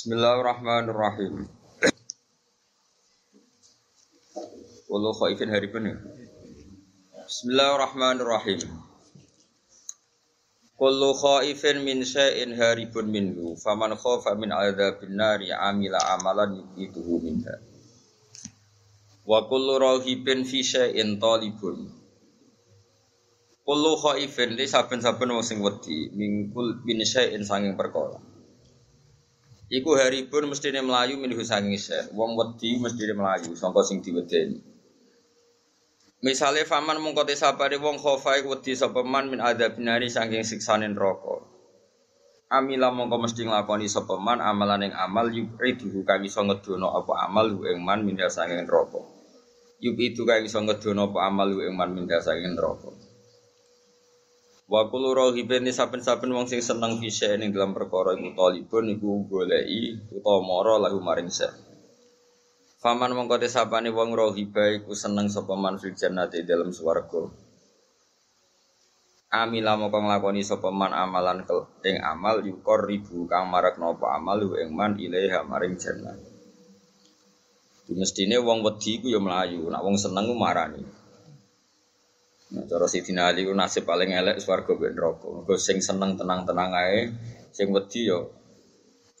Bismillahirrahmanirrahim. Wallahu khaifin hari penuh. Bismillahirrahmanirrahim. Kullu khaifin min syai'in haribun minhu faman khafa min adzabin nari amila amalan yubituhu minha. Wa kullu rahibin fi syai'in talibun. Kullu khaifin li saben-saben wong sing wedi mingkul min syai'in sanging perkara. Iku haribun mestine melayu minhu sanging syai'. Wong wedi mestine melayu sangka sing diwedeni. Misale faman mungko te sabare wong khofa iku wedi sapa man min adzab nari saking siksane neraka. Amila mongko mesti nglakoni sapa man amalan ing amal yuqidu kang iso ngedono apa amal hu ing man min saking neraka. Yuqidu kang iso ngedono apa amal hu ing man min saking neraka. Wa kullu rahibin saben-saben wong sing seneng fise ning dalam perkara iku talibun iku goleki utawa mara lahu maring sek. Faman mongko desapane wong rohiba iku seneng sapa man fil jannati dalam swarga. Amila mongko nglakoni sapa man amalan kel ing amal yukor ribu kang marak napa amal ing man ilaiha maring jannah. Mestine wong wedi iku ya mlayu, nek wong seneng ku marani. Nah, cara Sidina Ali ku nasib paling elek swarga ben neraka. Mergo sing seneng tenang-tenang ae, sing wedi ya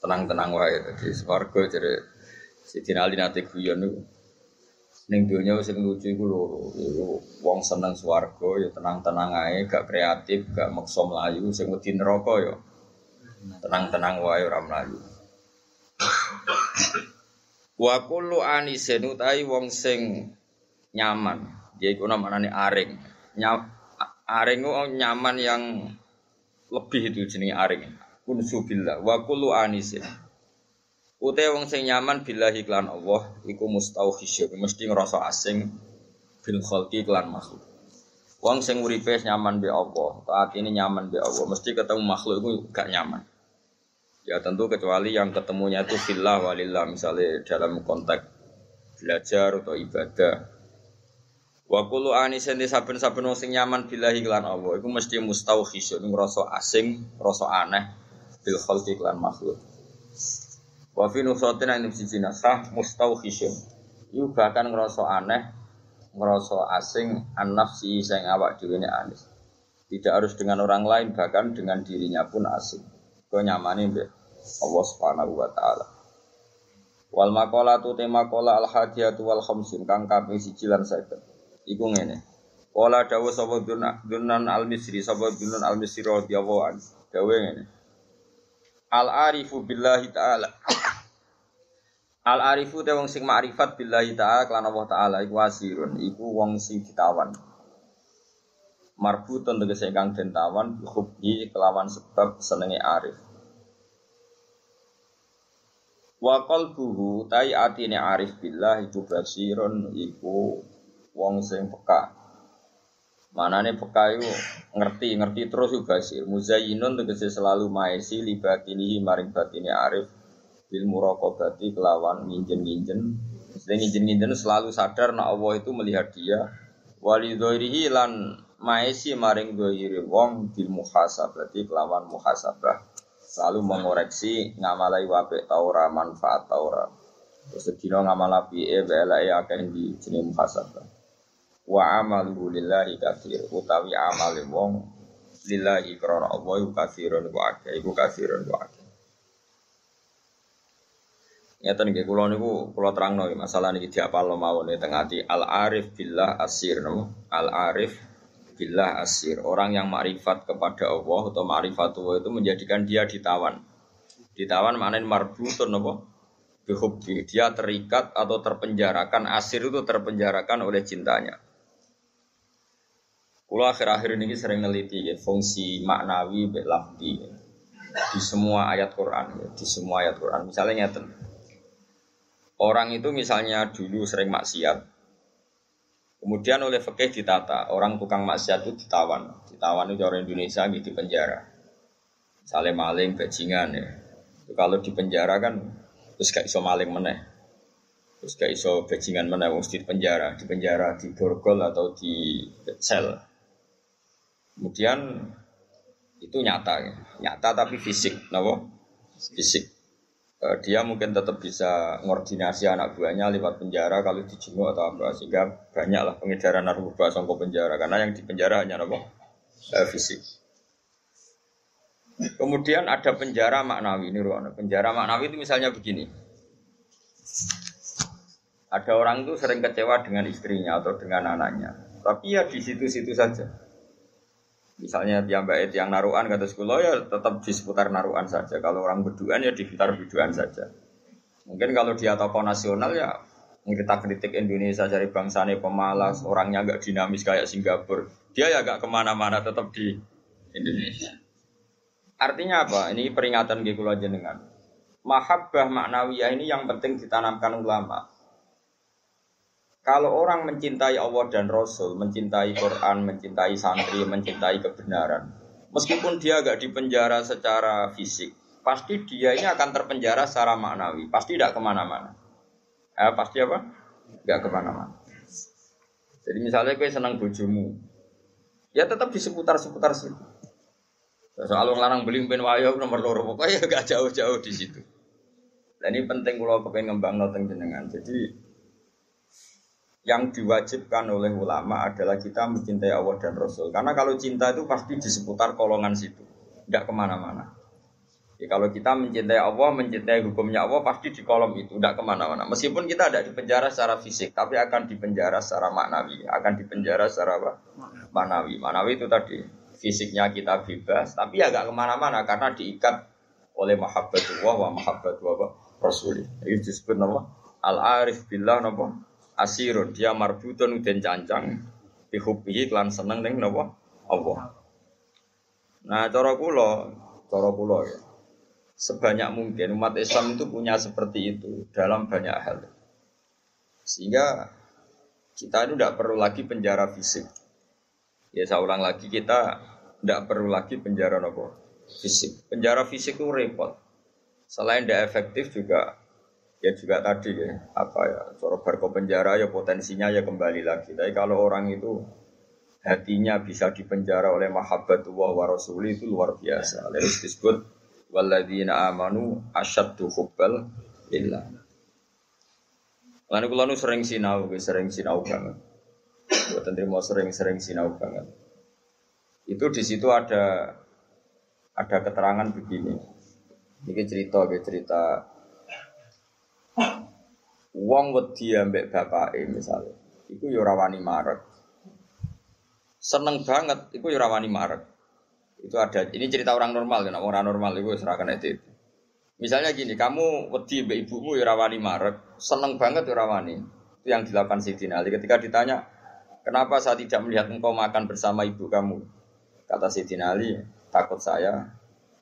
tenang-tenang wae. Dadi swarga jere Sidin Ali nate guyon niku. Ning donya sing lucu iku loro. Iku wong seneng swarga ya tenang-tenang ae, gak kreatif, gak maksa mlayu, sing wedi neraka ya tenang-tenang wae ora mlayu. Wa kullu anisin utahi wong sing nyaman, yaiku namane aring. Aring nyaman yang lebih itu jenenge aring. Unsubillah wa kullu anisin. Ute wong sing nyaman billahi klan Allah iku mustauhisyun, mesti ngerasa asing bil khalqi klan makhluk. Wong sing uripe nyaman be Allah, taat ini nyaman be Allah, mesti ketemu makhluk itu gak nyaman. Ya tentu kecuali yang ketemunya itu fillah walillah misalnya dalam konteks belajar atau ibadah. Wa kullu anisen saben-saben wong sing nyaman billahi klan Allah iku mesti mustauhisyun, ngerasa asing, ngerasa aneh bil khalqi klan makhluk. Wa fi nusatin ing siji nasah mustauhisyun. Iku bahkan ngerasa aneh, ngerasa asing an nafsi sing awak dhewe anis. Tidak harus dengan orang lain, bahkan dengan dirinya pun asing. Kau nyamani mbek Allah Subhanahu wa taala. Wal maqalatu tema qala al hadiyatu wal khamsun kang kaping siji lan 50. Iku ngene. Qala dawu sapa dunan al misri sapa dunan al misri radhiyallahu anhu. Dawe ngene. Al arifu billahi taala. Al arifu te wong sing makrifat billahi taala kelan Allah taala iku asirun, iku wong sing ditawan. Marbutun tegese kang den tawan hubbi kelawan sebab senenge arif. Wa qalbuhu tai atine arif billah iku basirun iku wong sing peka. Manane peka iku ngerti, ngerti terus juga basir. Muzayyinun tegese selalu maesi libatinihi maring batine arif bil muraqabati kelawan nginjen-nginjen. Mesti nginjen-nginjen selalu sadar nak Allah itu melihat dia. Walidhoirihi lan maesi maring dhoiri wong bil muhasabati kelawan muhasabah selalu mengoreksi ngamalai wape taura manfaat taura terus sedina ngamal piye belake akeh di jeneng muhasabah wa amalu lillahi kafir utawi amale wong lillahi krana Allah iku kafirun wa akeh iku kafirun wa akeh. Nyata nih kulo niku terang nih masalah nih diapal mawon nih tengah di al arif billah asir no al arif billah asir. Orang yang makrifat kepada Allah atau makrifat Allah itu menjadikan dia ditawan. Ditawan mana marbutun nopo bihubbi dia terikat atau terpenjarakan. Asir itu terpenjarakan oleh cintanya Kulo akhir-akhir ini sering neliti ya, fungsi maknawi belafdi ya, di semua ayat Quran ya, di semua ayat Quran. Misalnya nyata Orang itu misalnya dulu sering maksiat, kemudian oleh fakih ditata, orang tukang maksiat itu ditawan, ditawan itu orang Indonesia gitu di penjara, misalnya maling, bajingan ya. Itu kalau di penjara kan terus gak iso maling meneh, terus gak iso bajingan meneh, mesti di penjara, di penjara, di borgol atau di sel. Kemudian itu nyata, ya. nyata tapi fisik, nabo fisik. Eh, dia mungkin tetap bisa ngordinasi anak buahnya lewat penjara kalau dijenguk atau apa sehingga banyaklah pengedaran narkoba songkok penjara karena yang di penjara hanya apa eh, fisik. Kemudian ada penjara maknawi ini ruang penjara maknawi itu misalnya begini. Ada orang itu sering kecewa dengan istrinya atau dengan anaknya, tapi ya di situ-situ saja. Misalnya tiang bait yang naruhan kata sekolah ya tetap di seputar naruhan saja. Kalau orang berduaan ya di sekitar berduaan saja. Mungkin kalau dia tokoh nasional ya kita kritik Indonesia dari bangsanya pemalas, orangnya agak dinamis kayak Singapura. Dia ya agak ke mana-mana tetap di Indonesia. Artinya apa? Ini peringatan di aja jenengan. Mahabbah maknawiyah ini yang penting ditanamkan ulama. Kalau orang mencintai Allah dan Rasul, mencintai Quran, mencintai santri, mencintai kebenaran, meskipun dia agak dipenjara secara fisik, pasti dia ini akan terpenjara secara maknawi, pasti tidak ke mana-mana. Eh, pasti apa? Tidak ke mana-mana. Jadi misalnya gue senang bojomu, ya tetap di seputar-seputar situ. Soal orang larang beli ben wayo nomor loro pokoknya gak jauh-jauh di situ. Dan ini penting kalau kepengen ngembang noteng jenengan. Jadi yang diwajibkan oleh ulama adalah kita mencintai Allah dan Rasul. Karena kalau cinta itu pasti di seputar kolongan situ, tidak ke mana-mana. Ya, kalau kita mencintai Allah, mencintai hukumnya Allah, pasti di kolom itu, tidak ke mana-mana. Meskipun kita tidak dipenjara secara fisik, tapi akan dipenjara secara maknawi, akan dipenjara secara apa? Maknawi. Maknawi itu tadi, fisiknya kita bebas, tapi agak ke mana-mana karena diikat oleh mahabbatullah wa mahabbatullah Rasul. Itu disebut nama Al-Arif Billah nama asirun dia marbutun den cancang bihubihi klan seneng ning napa Allah. Nah, cara kula, cara kula ya. Sebanyak mungkin umat Islam itu punya seperti itu dalam banyak hal. Sehingga kita itu tidak perlu lagi penjara fisik. Ya saya ulang lagi kita tidak perlu lagi penjara nopo fisik. Penjara fisik itu repot. Selain tidak efektif juga ya juga tadi ya apa ya coro barco penjara ya potensinya ya kembali lagi tapi kalau orang itu hatinya bisa dipenjara oleh mahabbatullah wa itu luar biasa lalu disebut walladzina amanu asyaddu hubbal lillah Lalu nu sering sinau, sering sinau banget. Buat mau sering-sering sinau banget. Itu di situ ada ada keterangan begini. Ini cerita, cerita Wong wedi ambek bapake misalnya. Iku yo ora wani marek. Seneng banget iku yo ora wani marek. Itu ada ini cerita orang normal kan orang normal itu serahkan itu. Misalnya gini, kamu wedi mbak ibumu yo ora wani marek, seneng banget yo ora wani. Itu yang dilakukan Siti Ali ketika ditanya, "Kenapa saya tidak melihat engkau makan bersama ibu kamu?" Kata Siti Ali, "Takut saya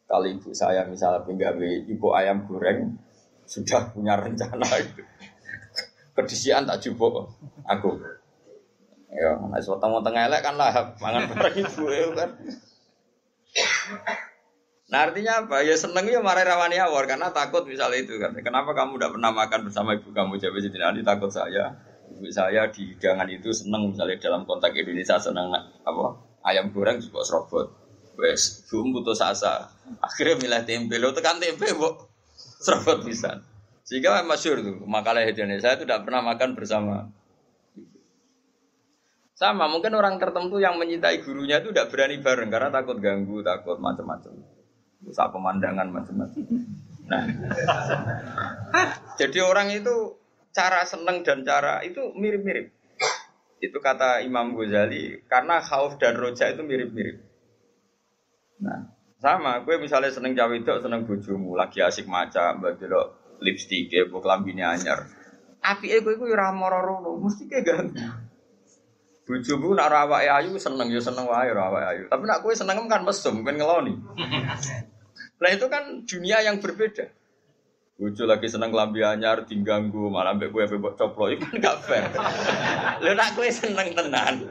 kalau ibu saya misalnya penggawe ibu ayam goreng, sudah punya rencana itu. Kedisian tak jubuk aku. Ya, nek tengah tengah elek kan lah mangan bareng ibu ya kan. Nah artinya apa? Ya seneng ya marah rawani awal karena takut misalnya itu kan. Kenapa kamu tidak pernah makan bersama ibu kamu? Jadi Siti Ali takut saya. Ibu saya di hidangan itu seneng misalnya dalam konteks Indonesia seneng apa? Ayam goreng juga serobot. Wes, bum putus asa. Akhirnya milih tempe. Lo tekan tempe, bu serabut bisa. Sehingga masyur tuh makalah Indonesia itu tidak pernah makan bersama. Sama mungkin orang tertentu yang mencintai gurunya itu tidak berani bareng karena takut ganggu, takut macam-macam. Usah pemandangan macam-macam. Nah, jadi orang itu cara seneng dan cara itu mirip-mirip. Itu kata Imam Ghazali karena khauf dan roja itu mirip-mirip. Nah, sama, gue misalnya seneng cawe itu, seneng bojomu, lagi asik maca, mbak delok lipstick ya, buat lambine anyar. Api gue gue ora moro mesti kayak ganteng. Bojomu nak rawa ayu seneng ya seneng wae rawa ayu. Tapi nak gue seneng kan mesum, kan ngeloni. Nah itu kan dunia yang berbeda. Bojo lagi seneng lambi anyar diganggu malah mbek gue bebok coplo itu kan gak fair. Lalu nak gue seneng tenan.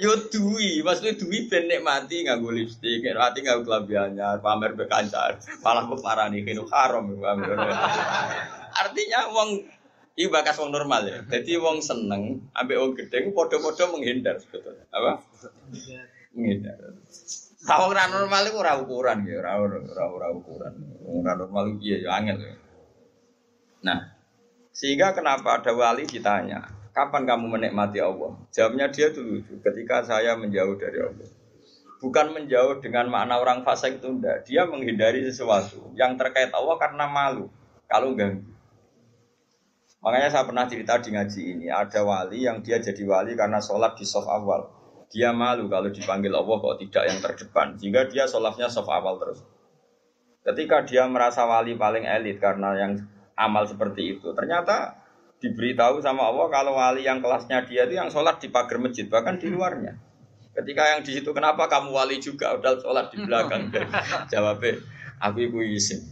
Yo duwi, maksudnya duwi ben mati nganggo lipstik, nek mati nganggo klambi pamer be kancar. Malah parani kene haram. Artinya wong iki bakas wong normal ya. Jadi wong seneng ambek wong gedhe padha-padha menghindar sebetulnya. Apa? Menghindar. Tahu ora normal iku ora ukuran ya, ora ora ora ukuran. Ora normal iki ya angel ya. Nah, sehingga kenapa ada wali ditanya, kapan kamu menikmati Allah? Jawabnya dia dulu, ketika saya menjauh dari Allah. Bukan menjauh dengan makna orang fasik itu enggak. Dia menghindari sesuatu yang terkait Allah karena malu. Kalau ganggu. Makanya saya pernah cerita di ngaji ini, ada wali yang dia jadi wali karena sholat di soft awal. Dia malu kalau dipanggil Allah kok tidak yang terdepan. Sehingga dia sholatnya soft awal terus. Ketika dia merasa wali paling elit karena yang amal seperti itu, ternyata diberitahu sama Allah kalau wali yang kelasnya dia itu yang sholat di pagar masjid, bahkan di luarnya. Ketika yang di situ kenapa kamu wali juga udah sholat di belakang? Jawabnya, aku ibu isin.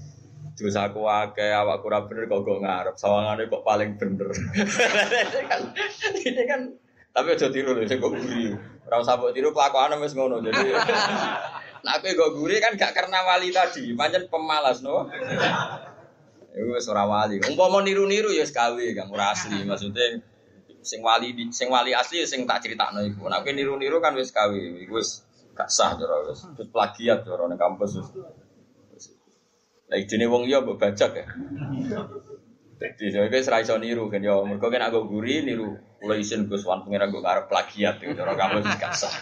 Dosa aku akeh awak kurang bener kok kok ngarep. Sawangane kok paling bener. Ini kan ini kan tapi aja tiru lho sing kok guri. Ora usah mbok tiru kelakuane wis ngono. Jadi nah aku kok guri kan gak karena wali tadi. Pancen pemalas no Iku wis ora wali. Umpama niru-niru ya sekawe Kang ora asli maksudnya sing wali sing wali asli ya sing tak critakno iku. Nek niru-niru kan wis kawe, iku wis gak sah cara wis. Terus plagiat cara ning kampus wis. Lah idene wong liya mbok bajak ya. Jadi saya kira serai niru kan ya, mereka kan aku guri niru, kalau isin gus wan pengira gue karep plagiat itu, orang kamu sih kasar.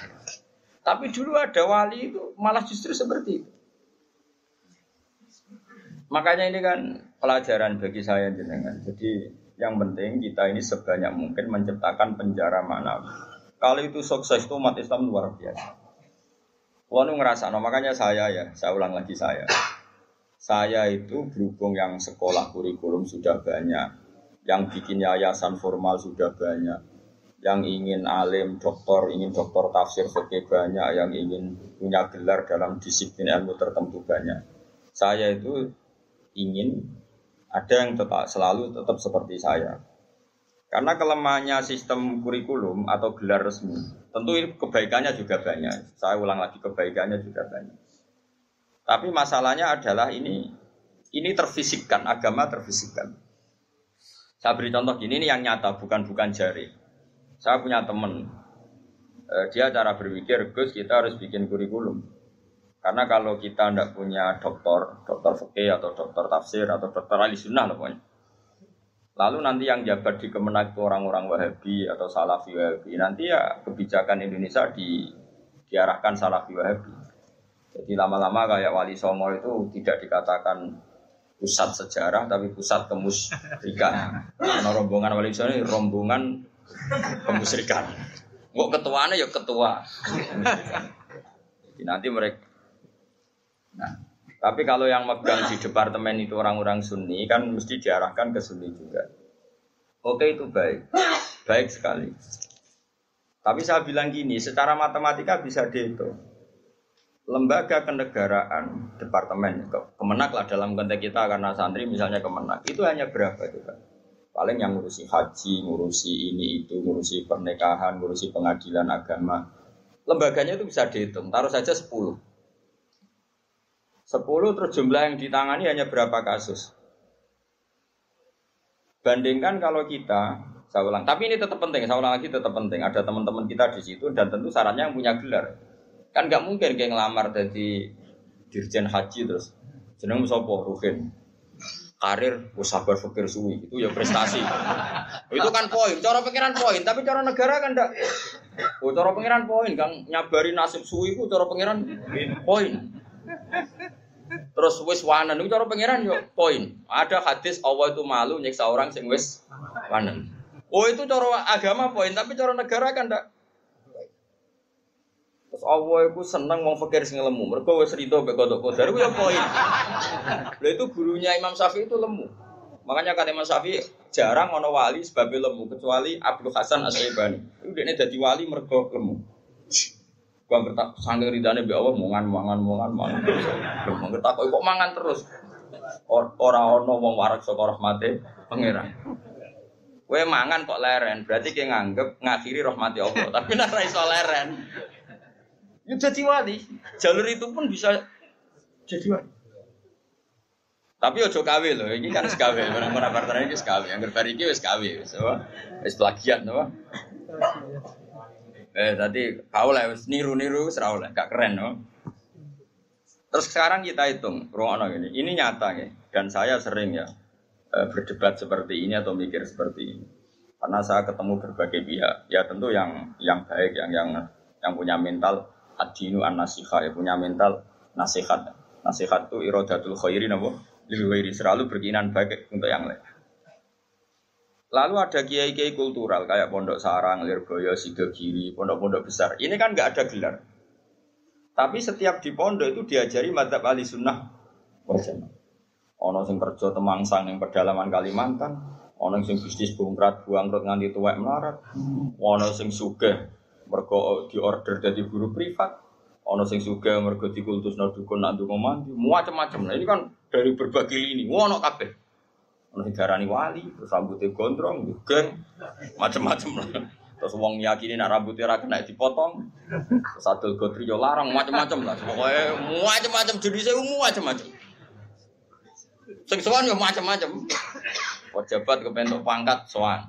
Tapi dulu ada wali itu malah justru seperti itu. Makanya ini kan pelajaran bagi saya jenengan. Jadi yang penting kita ini sebanyak mungkin menciptakan penjara mana. Kalau itu sukses itu umat Islam luar biasa. Wah ngerasa, no, makanya saya ya, saya ulang lagi saya. Saya itu berhubung yang sekolah kurikulum sudah banyak, yang bikin yayasan formal sudah banyak, yang ingin alim, doktor, ingin doktor tafsir fikih banyak, yang ingin punya gelar dalam disiplin ilmu tertentu banyak. Saya itu ingin ada yang tetap selalu tetap seperti saya. Karena kelemahannya sistem kurikulum atau gelar resmi, tentu kebaikannya juga banyak. Saya ulang lagi kebaikannya juga banyak. Tapi masalahnya adalah ini ini terfisikkan, agama terfisikkan. Saya beri contoh gini ini yang nyata, bukan bukan jari. Saya punya teman, eh, dia cara berpikir, Gus kita harus bikin kurikulum. Karena kalau kita tidak punya dokter, dokter fikih atau dokter tafsir atau dokter ahli sunnah pokoknya. Lalu nanti yang jabat di Kemenak itu orang-orang Wahabi atau Salafi Wahabi. Nanti ya kebijakan Indonesia di, diarahkan Salafi Wahabi. Jadi lama-lama kayak Wali Songo itu tidak dikatakan pusat sejarah tapi pusat kemusrikan. Karena rombongan Wali Songo ini rombongan kemusrikan. Kok ketuanya ya ketua. Jadi nanti mereka Nah, tapi kalau yang megang di departemen itu orang-orang Sunni kan mesti diarahkan ke Sunni juga. Oke itu baik, baik sekali. Tapi saya bilang gini, secara matematika bisa dihitung. Lembaga kenegaraan departemen kemenak lah dalam konteks kita karena santri misalnya kemenak itu hanya berapa itu kan paling yang ngurusi haji ngurusi ini itu ngurusi pernikahan ngurusi pengadilan agama. Lembaganya itu bisa dihitung taruh saja 10 10 terus jumlah yang ditangani hanya berapa kasus? Bandingkan kalau kita saya ulang. Tapi ini tetap penting saya ulang lagi tetap penting. Ada teman-teman kita di situ dan tentu syaratnya yang punya gelar. Kan gak mungkin kayak ngelamar jadi dirjen haji terus. Jeneng sopo Ruhin. Karir sabar fikir suwi. Itu ya prestasi. itu kan poin, cara pikiran poin, tapi cara negara kan ndak. Oh, cara pengiran poin, Kang. Nyabari nasib suwi itu cara pengiran poin. Terus wis wanen itu cara pengiran yo poin. Ada hadis Allah itu malu nyiksa orang sing wis wanen. Oh itu cara agama poin, tapi cara negara kan ndak. Terus Allah itu seneng mau fakir sing lemu. Mereka wes rido be kodok kodar ya poin. Lah itu gurunya Imam Syafi'i itu lemu. Makanya kata Imam Syafi'i jarang ono wali sebab lemu kecuali Abdul Hasan Asyaibani. Itu dia jadi wali mergo lemu. Gua ngerti sanggeng ridane be Allah mangan mangan mangan mangan. Gua ngerti kok mangan terus. Ora ono wong warak saka rahmate pangeran. Kowe mangan kok leren, berarti kayak nganggep ngakhiri rahmati Allah. Tapi nek ra iso leren, Ya jadi wali. Jalur itu pun bisa jadi wali. Tapi ojo kawe loh, ini kan sekawe, orang-orang partner ini sekawe, yang berbari ini wis kawe? Wis plagiat, apa? Eh tadi kau lah, niru-niru, serau lah, gak keren, no? Terus sekarang kita hitung, ruang ini, ini nyata ya, dan saya sering ya, eh, berdebat seperti ini atau mikir seperti ini. Karena saya ketemu berbagai pihak, ya tentu yang yang baik, yang yang yang punya mental adinu an nasihat, ya punya mental nasihat. Nasihat itu irodatul khairi nabo lil selalu berkeinginan baik untuk yang lain. Lalu ada kiai-kiai kultural kayak Pondok Sarang, Lirboyo, Sidogiri, pondok-pondok besar. Ini kan nggak ada gelar. Tapi setiap di pondok itu diajari madzhab ahli sunnah Ono sing kerja temangsang yang pedalaman Kalimantan, ono sing bisnis bongkrat buang rot nganti tuwek melarat, ono sing sugih mergo diorder dari guru privat, ono sing sugih mergo dikultusno dukun nak ndonga mandi, macam-macam. Nah ini kan dari berbagai lini, ono kabeh. Ono darani wali, terus rambutnya gondrong, geng, macam-macam lah. Terus wong yakini nak rambutnya ora kena dipotong. Terus adol gotri yo larang macam-macam lah. Pokoknya macam-macam jenisnya saya macam-macam. Sing sowan yo macam-macam. Pejabat kepentok pangkat sowan.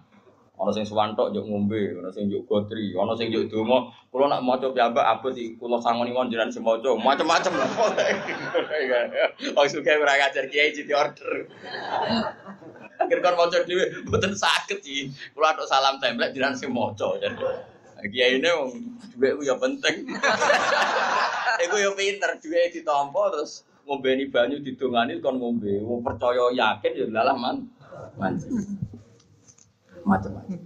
Ana sing sowan tok njuk ngombe, ana sing njuk gotri, ana sing njuk donga. Kula nak maca piyambak abot iki kula sangoni mon jenengan sing maca, macam-macam lah. Wong suka ora ngajar kiai di order. Akhir kon maca dhewe mboten saged iki. Kula tok salam template jenengan sing maca. Kiai ini wong dhuwit ku ya penting. Iku ya pinter dhuwit ditampa terus ngombeni banyu didongani kon ngombe. Wong percaya yakin ya lalah man. Macam-macam.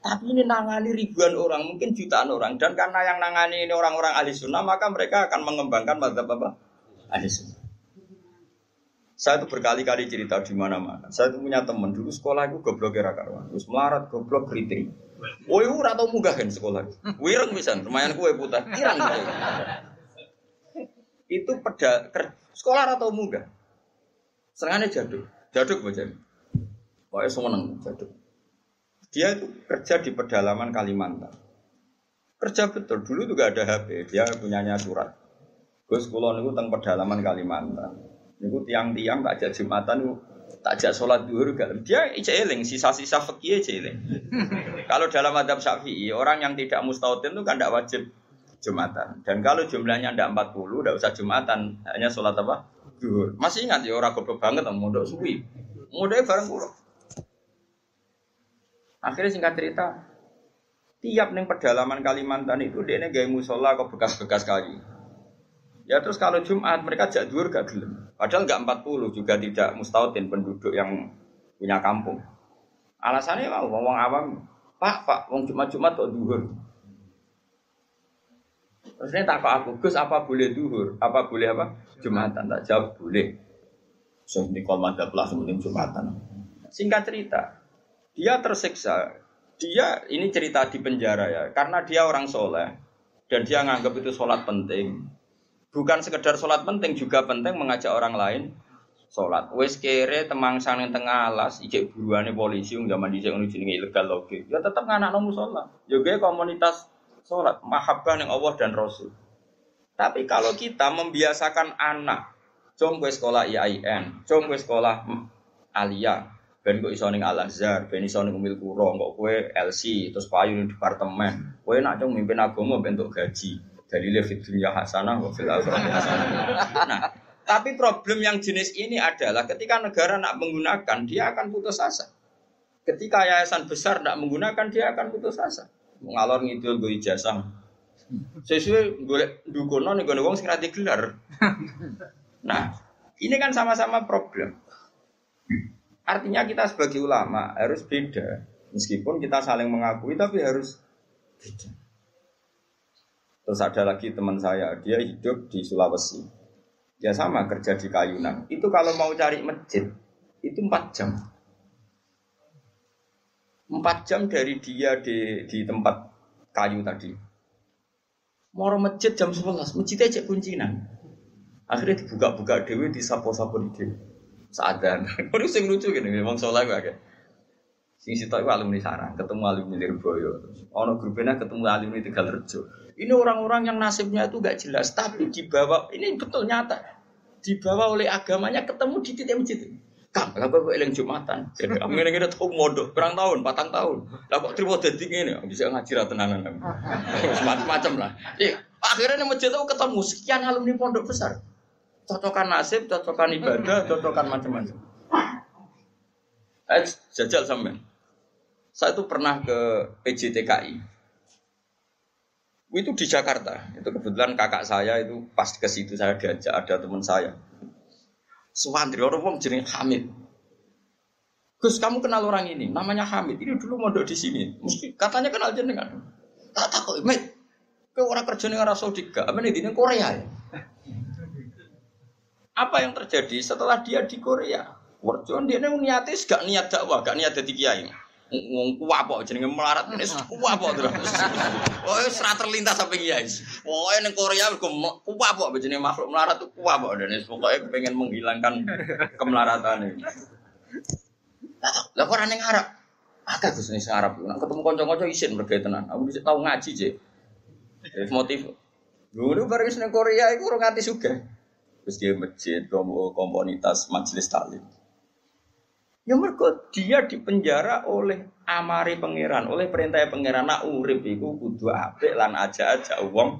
Tapi ini nangani ribuan orang, mungkin jutaan orang. Dan karena yang nangani ini orang-orang ahli sunnah, maka mereka akan mengembangkan madzhab apa? Ahli sunnah. Saya itu berkali-kali cerita di mana-mana. Saya itu punya teman dulu sekolah itu goblok kira karuan. Terus melarat goblok kritik. Woi, ora tau munggah kan sekolah. Wireng bisa, lumayan kue putih. Irang itu peda ker, sekolah atau muda serangannya jaduk jaduk baca pokoknya seneng jaduk dia itu kerja di pedalaman Kalimantan kerja betul dulu juga ada HP dia punyanya surat Gus sekolah niku teng pedalaman Kalimantan niku tiang-tiang tak jadi jumatan niku tak ajak sholat duhur gak dia eling sisa-sisa fakih eling kalau dalam adab syafi'i orang yang tidak mustautin itu kan tidak wajib Jumatan. Dan kalau jumlahnya tidak 40, tidak usah Jumatan, hanya sholat apa? Duhur. Masih ingat ya orang goblok banget mau mondok suwi. Mondoknya bareng pulau. Akhirnya singkat cerita, tiap neng pedalaman Kalimantan itu dia gaya musola kok bekas-bekas kali. Ya terus kalau Jumat mereka jak duhur gak gelem. Padahal nggak 40 juga tidak mustautin penduduk yang punya kampung. Alasannya mau ngomong awam, Pak, Pak, wong Jumat-Jumat kok duhur. Terus ini tak aku, Gus apa boleh duhur? Apa boleh apa? Jumatan. Tak jawab boleh. So, ini komanda plus mungkin Jumatan. Singkat cerita, dia tersiksa. Dia ini cerita di penjara ya, karena dia orang soleh dan dia nganggap itu sholat penting. Bukan sekedar sholat penting, juga penting mengajak orang lain sholat. Wes kere temang sang tengah alas, ijek buruannya polisi, zaman dijek jenenge ilegal lagi. Ya tetap nganak nomu sholat. Juga komunitas sholat, mahabbah yang Allah dan Rasul. Tapi kalau kita membiasakan anak, com gue sekolah IAIN, com gue sekolah Alia, ben kok iso ning Al Azhar, ben iso ning Umil Kuro, kok kowe LC, terus payu ning departemen. Kowe nak cung mimpin agama bentuk gaji. Dalile fit dunya hasanah wa fil hasanah. Nah, tapi problem yang jenis ini adalah ketika negara nak menggunakan, dia akan putus asa. Ketika yayasan besar tidak menggunakan, dia akan putus asa ngalor ngidul gue ijazah. Sesuai gue dukono nih gue wong sing gelar. Nah, ini kan sama-sama problem. Artinya kita sebagai ulama harus beda. Meskipun kita saling mengakui tapi harus beda. Terus ada lagi teman saya, dia hidup di Sulawesi. Dia sama kerja di Kayunan. Itu kalau mau cari masjid, itu 4 jam. Empat jam dari dia di, di tempat kayu tadi. Moro masjid jam 11, masjidnya cek kuncinan. Akhirnya dibuka-buka dewi, disapo-sapo di dewi. Sadar. Ini sing lucu gini, memang soleh gue Sing situ itu alumni sarang, ketemu alumni Lirboyo. Ono grupnya ketemu alumni Tegal Rejo. Ini orang-orang yang nasibnya itu gak jelas, tapi dibawa, ini betul nyata. Dibawa oleh agamanya ketemu di titik masjid. Kang, lah kok eling Jumatan. Jadi kamu ngene ngene tau modho, berang tahun, patang tahun. Lah kok trimo dadi ngene, bisa ngaji ra tenanan. Macam-macam lah. Eh, akhirnya nih masjid ketemu sekian alumni pondok besar. Cocokan nasib, cocokan ibadah, cocokan macam-macam. Eh, jajal sampean. Saya itu pernah ke PJTKI. Itu di Jakarta. Itu kebetulan kakak saya itu pas ke situ saya diajak ada teman saya. Suwandri orang wong jeneng Hamid. Gus, kamu kenal orang ini? Namanya Hamid. Ini dulu mondok di sini. Mesti katanya kenal jenengan. Tak tak kok, Mit. Ke orang kerja ning Arab Saudi gak? Apa di Korea ya? Apa yang terjadi setelah dia di Korea? Warjon dia niatis gak niat dakwah, gak niat jadi kiai. Ngomong kuwapok jenenge melarat ini kuwapok terus. Oh, serat terlintas sampai kiai. Oh, ning Korea kuwapok jenenge makhluk melarat tuh kuwapok dan pokoknya pengen menghilangkan kemelaratan ini. Lah kok ora ning Arab? Agak Gus ning ketemu kanca-kanca isin tenan. Aku bisa tau ngaji. Terus motif. Dulu bareng ning Korea iku ora ngati sugih. Terus dia masjid, komunitas majelis taklim. Ya mergo dia dipenjara oleh amari pangeran, oleh perintah pangeran nak urip iku kudu apik lan aja-aja wong.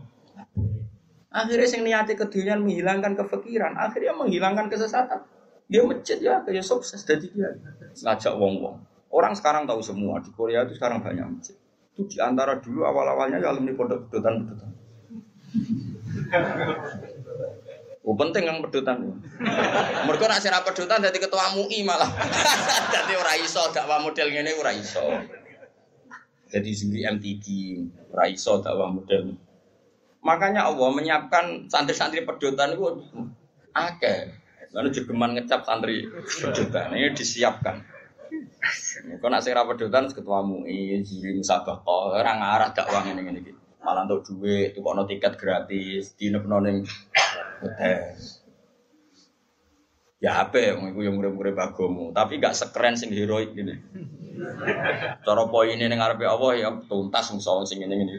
Akhirnya sing niati kedunian menghilangkan kefikiran, akhirnya menghilangkan kesesatan. Dia masjid ya kayak sukses jadi dia ngajak wong-wong. Orang sekarang tahu semua di Korea itu sekarang banyak masjid. Itu di antara dulu awal-awalnya ya alumni pondok pedotan-pedotan. Oh penting yang pedotan. Mereka nak sira pedotan jadi ketua MUI malah. jadi ora iso dakwah model ngene ora iso. Jadi Zuri MTG ora iso dakwah model. Makanya Allah menyiapkan santri-santri pedotan itu akeh. Lalu jegeman ngecap santri pedotan ini disiapkan. Kau nak sira pedotan ketua MUI, Zuri Musabah, orang arah dakwah ini. Malah untuk duit, tuh kono tiket gratis, di ning hotel. Ya apa ya, iku yang murid-murid bagomu, tapi gak sekeren sing heroik gini. Cara ini ngarepe Allah ya tuntas musuh sing ini ini.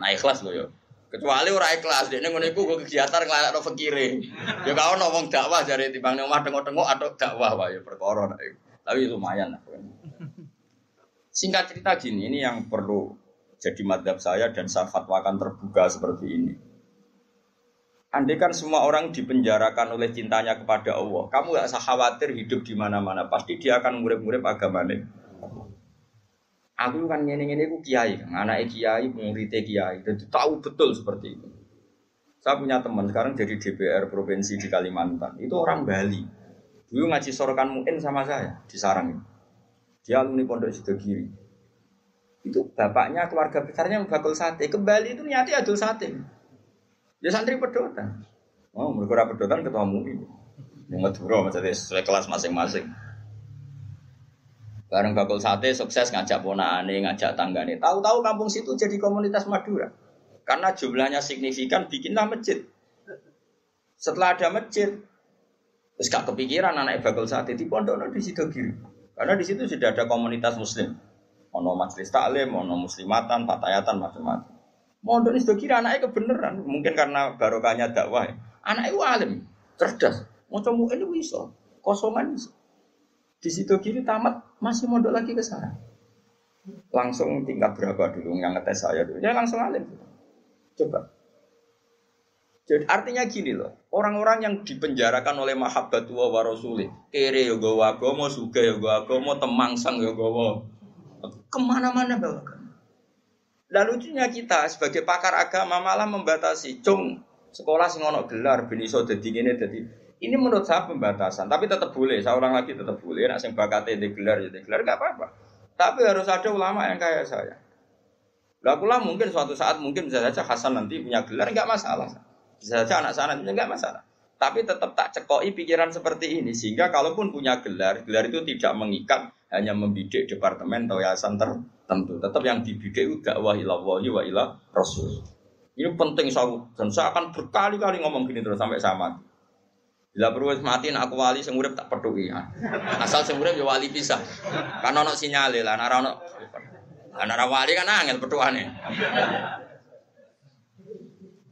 Nah ikhlas loh ya. Kecuali ora ikhlas, dia ngono iku gue kegiatan ngelalakno fakire. Ya kau ngomong dakwah dari timbang ning tengok-tengok atau dakwah wae perkara Tapi lumayan lah. Singkat cerita gini, ini yang perlu jadi madhab saya dan saya fatwakan terbuka seperti ini. Andai kan semua orang dipenjarakan oleh cintanya kepada Allah, kamu gak usah khawatir hidup di mana-mana. Pasti dia akan murid-murid agama ini. Aku kan ngene-ngene aku kiai, anak kiai, muridnya kiai, dan tahu betul seperti itu. Saya punya teman sekarang jadi DPR provinsi di Kalimantan. Itu orang Bali. Dulu ngaji sorokan muin sama saya di sarang ini. Dia alumni Pondok Sidogiri. Itu bapaknya keluarga besarnya bakul sate. Ke Bali itu niatnya adul sate. Ya santri pedotan. Oh, mereka pedotan ketua MUI. Yang ngeduro maksudnya sesuai kelas masing-masing. Bareng bakul sate sukses ngajak ponakane, ngajak tanggane. Tahu-tahu kampung situ jadi komunitas Madura. Karena jumlahnya signifikan bikinlah masjid. Setelah ada masjid, terus gak kepikiran anak bakul sate di pondok di situ kiri. Karena di situ sudah ada komunitas muslim. Ono majelis taklim, ono muslimatan, fatayatan, macam-macam. Mondok ini kira anaknya kebenaran, mungkin karena barokahnya dakwah. Ya. Anaknya alim, cerdas. Mau coba ini bisa, kosongan bisa. Di situ kiri tamat masih mondok lagi ke sana. Langsung tingkat berapa dulu yang ngetes saya dulu? Ya langsung alim. Coba. Jadi artinya gini loh, orang-orang yang dipenjarakan oleh mahabbatullah wa rasulih, kere gawa agama, suga gawa agama, temangsang ya gawa. Ke mana-mana bawa dan lucunya kita sebagai pakar agama malah membatasi, cung sekolah sing ono gelar ben iso dadi ngene dadi ini menurut saya pembatasan, tapi tetap boleh. Saya ulang lagi tetap boleh. Nak sing bakate di gelar ya gelar gak apa-apa. Tapi harus ada ulama yang kayak saya. Lah pula mungkin suatu saat mungkin bisa saja Hasan nanti punya gelar nggak masalah. Bisa saja anak sana punya nggak masalah. Tapi tetap tak cekoi pikiran seperti ini sehingga kalaupun punya gelar, gelar itu tidak mengikat hanya membidik departemen atau yayasan tertentu. Tetap yang dibidik itu dakwah ilallahi wa ila rasul. Ini penting saya dan saya akan berkali-kali ngomong gini terus sampai sama. Bila perlu mati nak aku wali sing tak peduli ya. Asal sing ya wali pisah. Kan ono sinyale lah nek ono Ana wali kan angel petuane.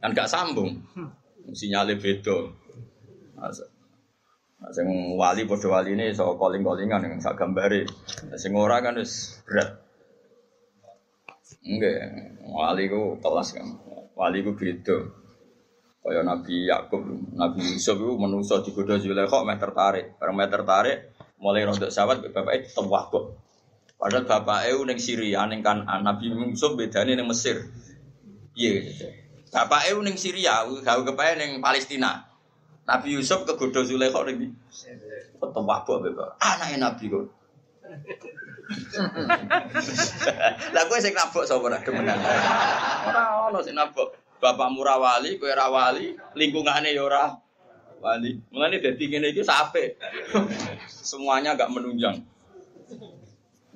Kan gak sambung. Sinyale beda. Nah, sing wali padha wali ini so calling-callingan yang sak gambare. Sing ora kan wis berat. Enggak, wali ku kelas kan. Wali ku beda. Kaya Nabi Yakub, Nabi Yusuf itu manusia digoda Zulaikha meh tertarik. Bareng meh tertarik, Mulai rontok sahabat bapaknya tewah kok. Padahal bapaknya neng Syria, neng kan Nabi Yusuf bedanya neng Mesir. Iya, bapaknya neng Syria, kau kepae neng Palestina. Nabi Yusuf kegodo Zulaikha neng Tewah kok bapak. Anaknya Nabi kok. Lah kowe sing nabok sapa ora demenan. Ora ono sing nabok. Bapak murawali, kowe ora wali, lingkungane ya ora wali. Mulane dadi ngene iki sape. Semuanya agak menunjang.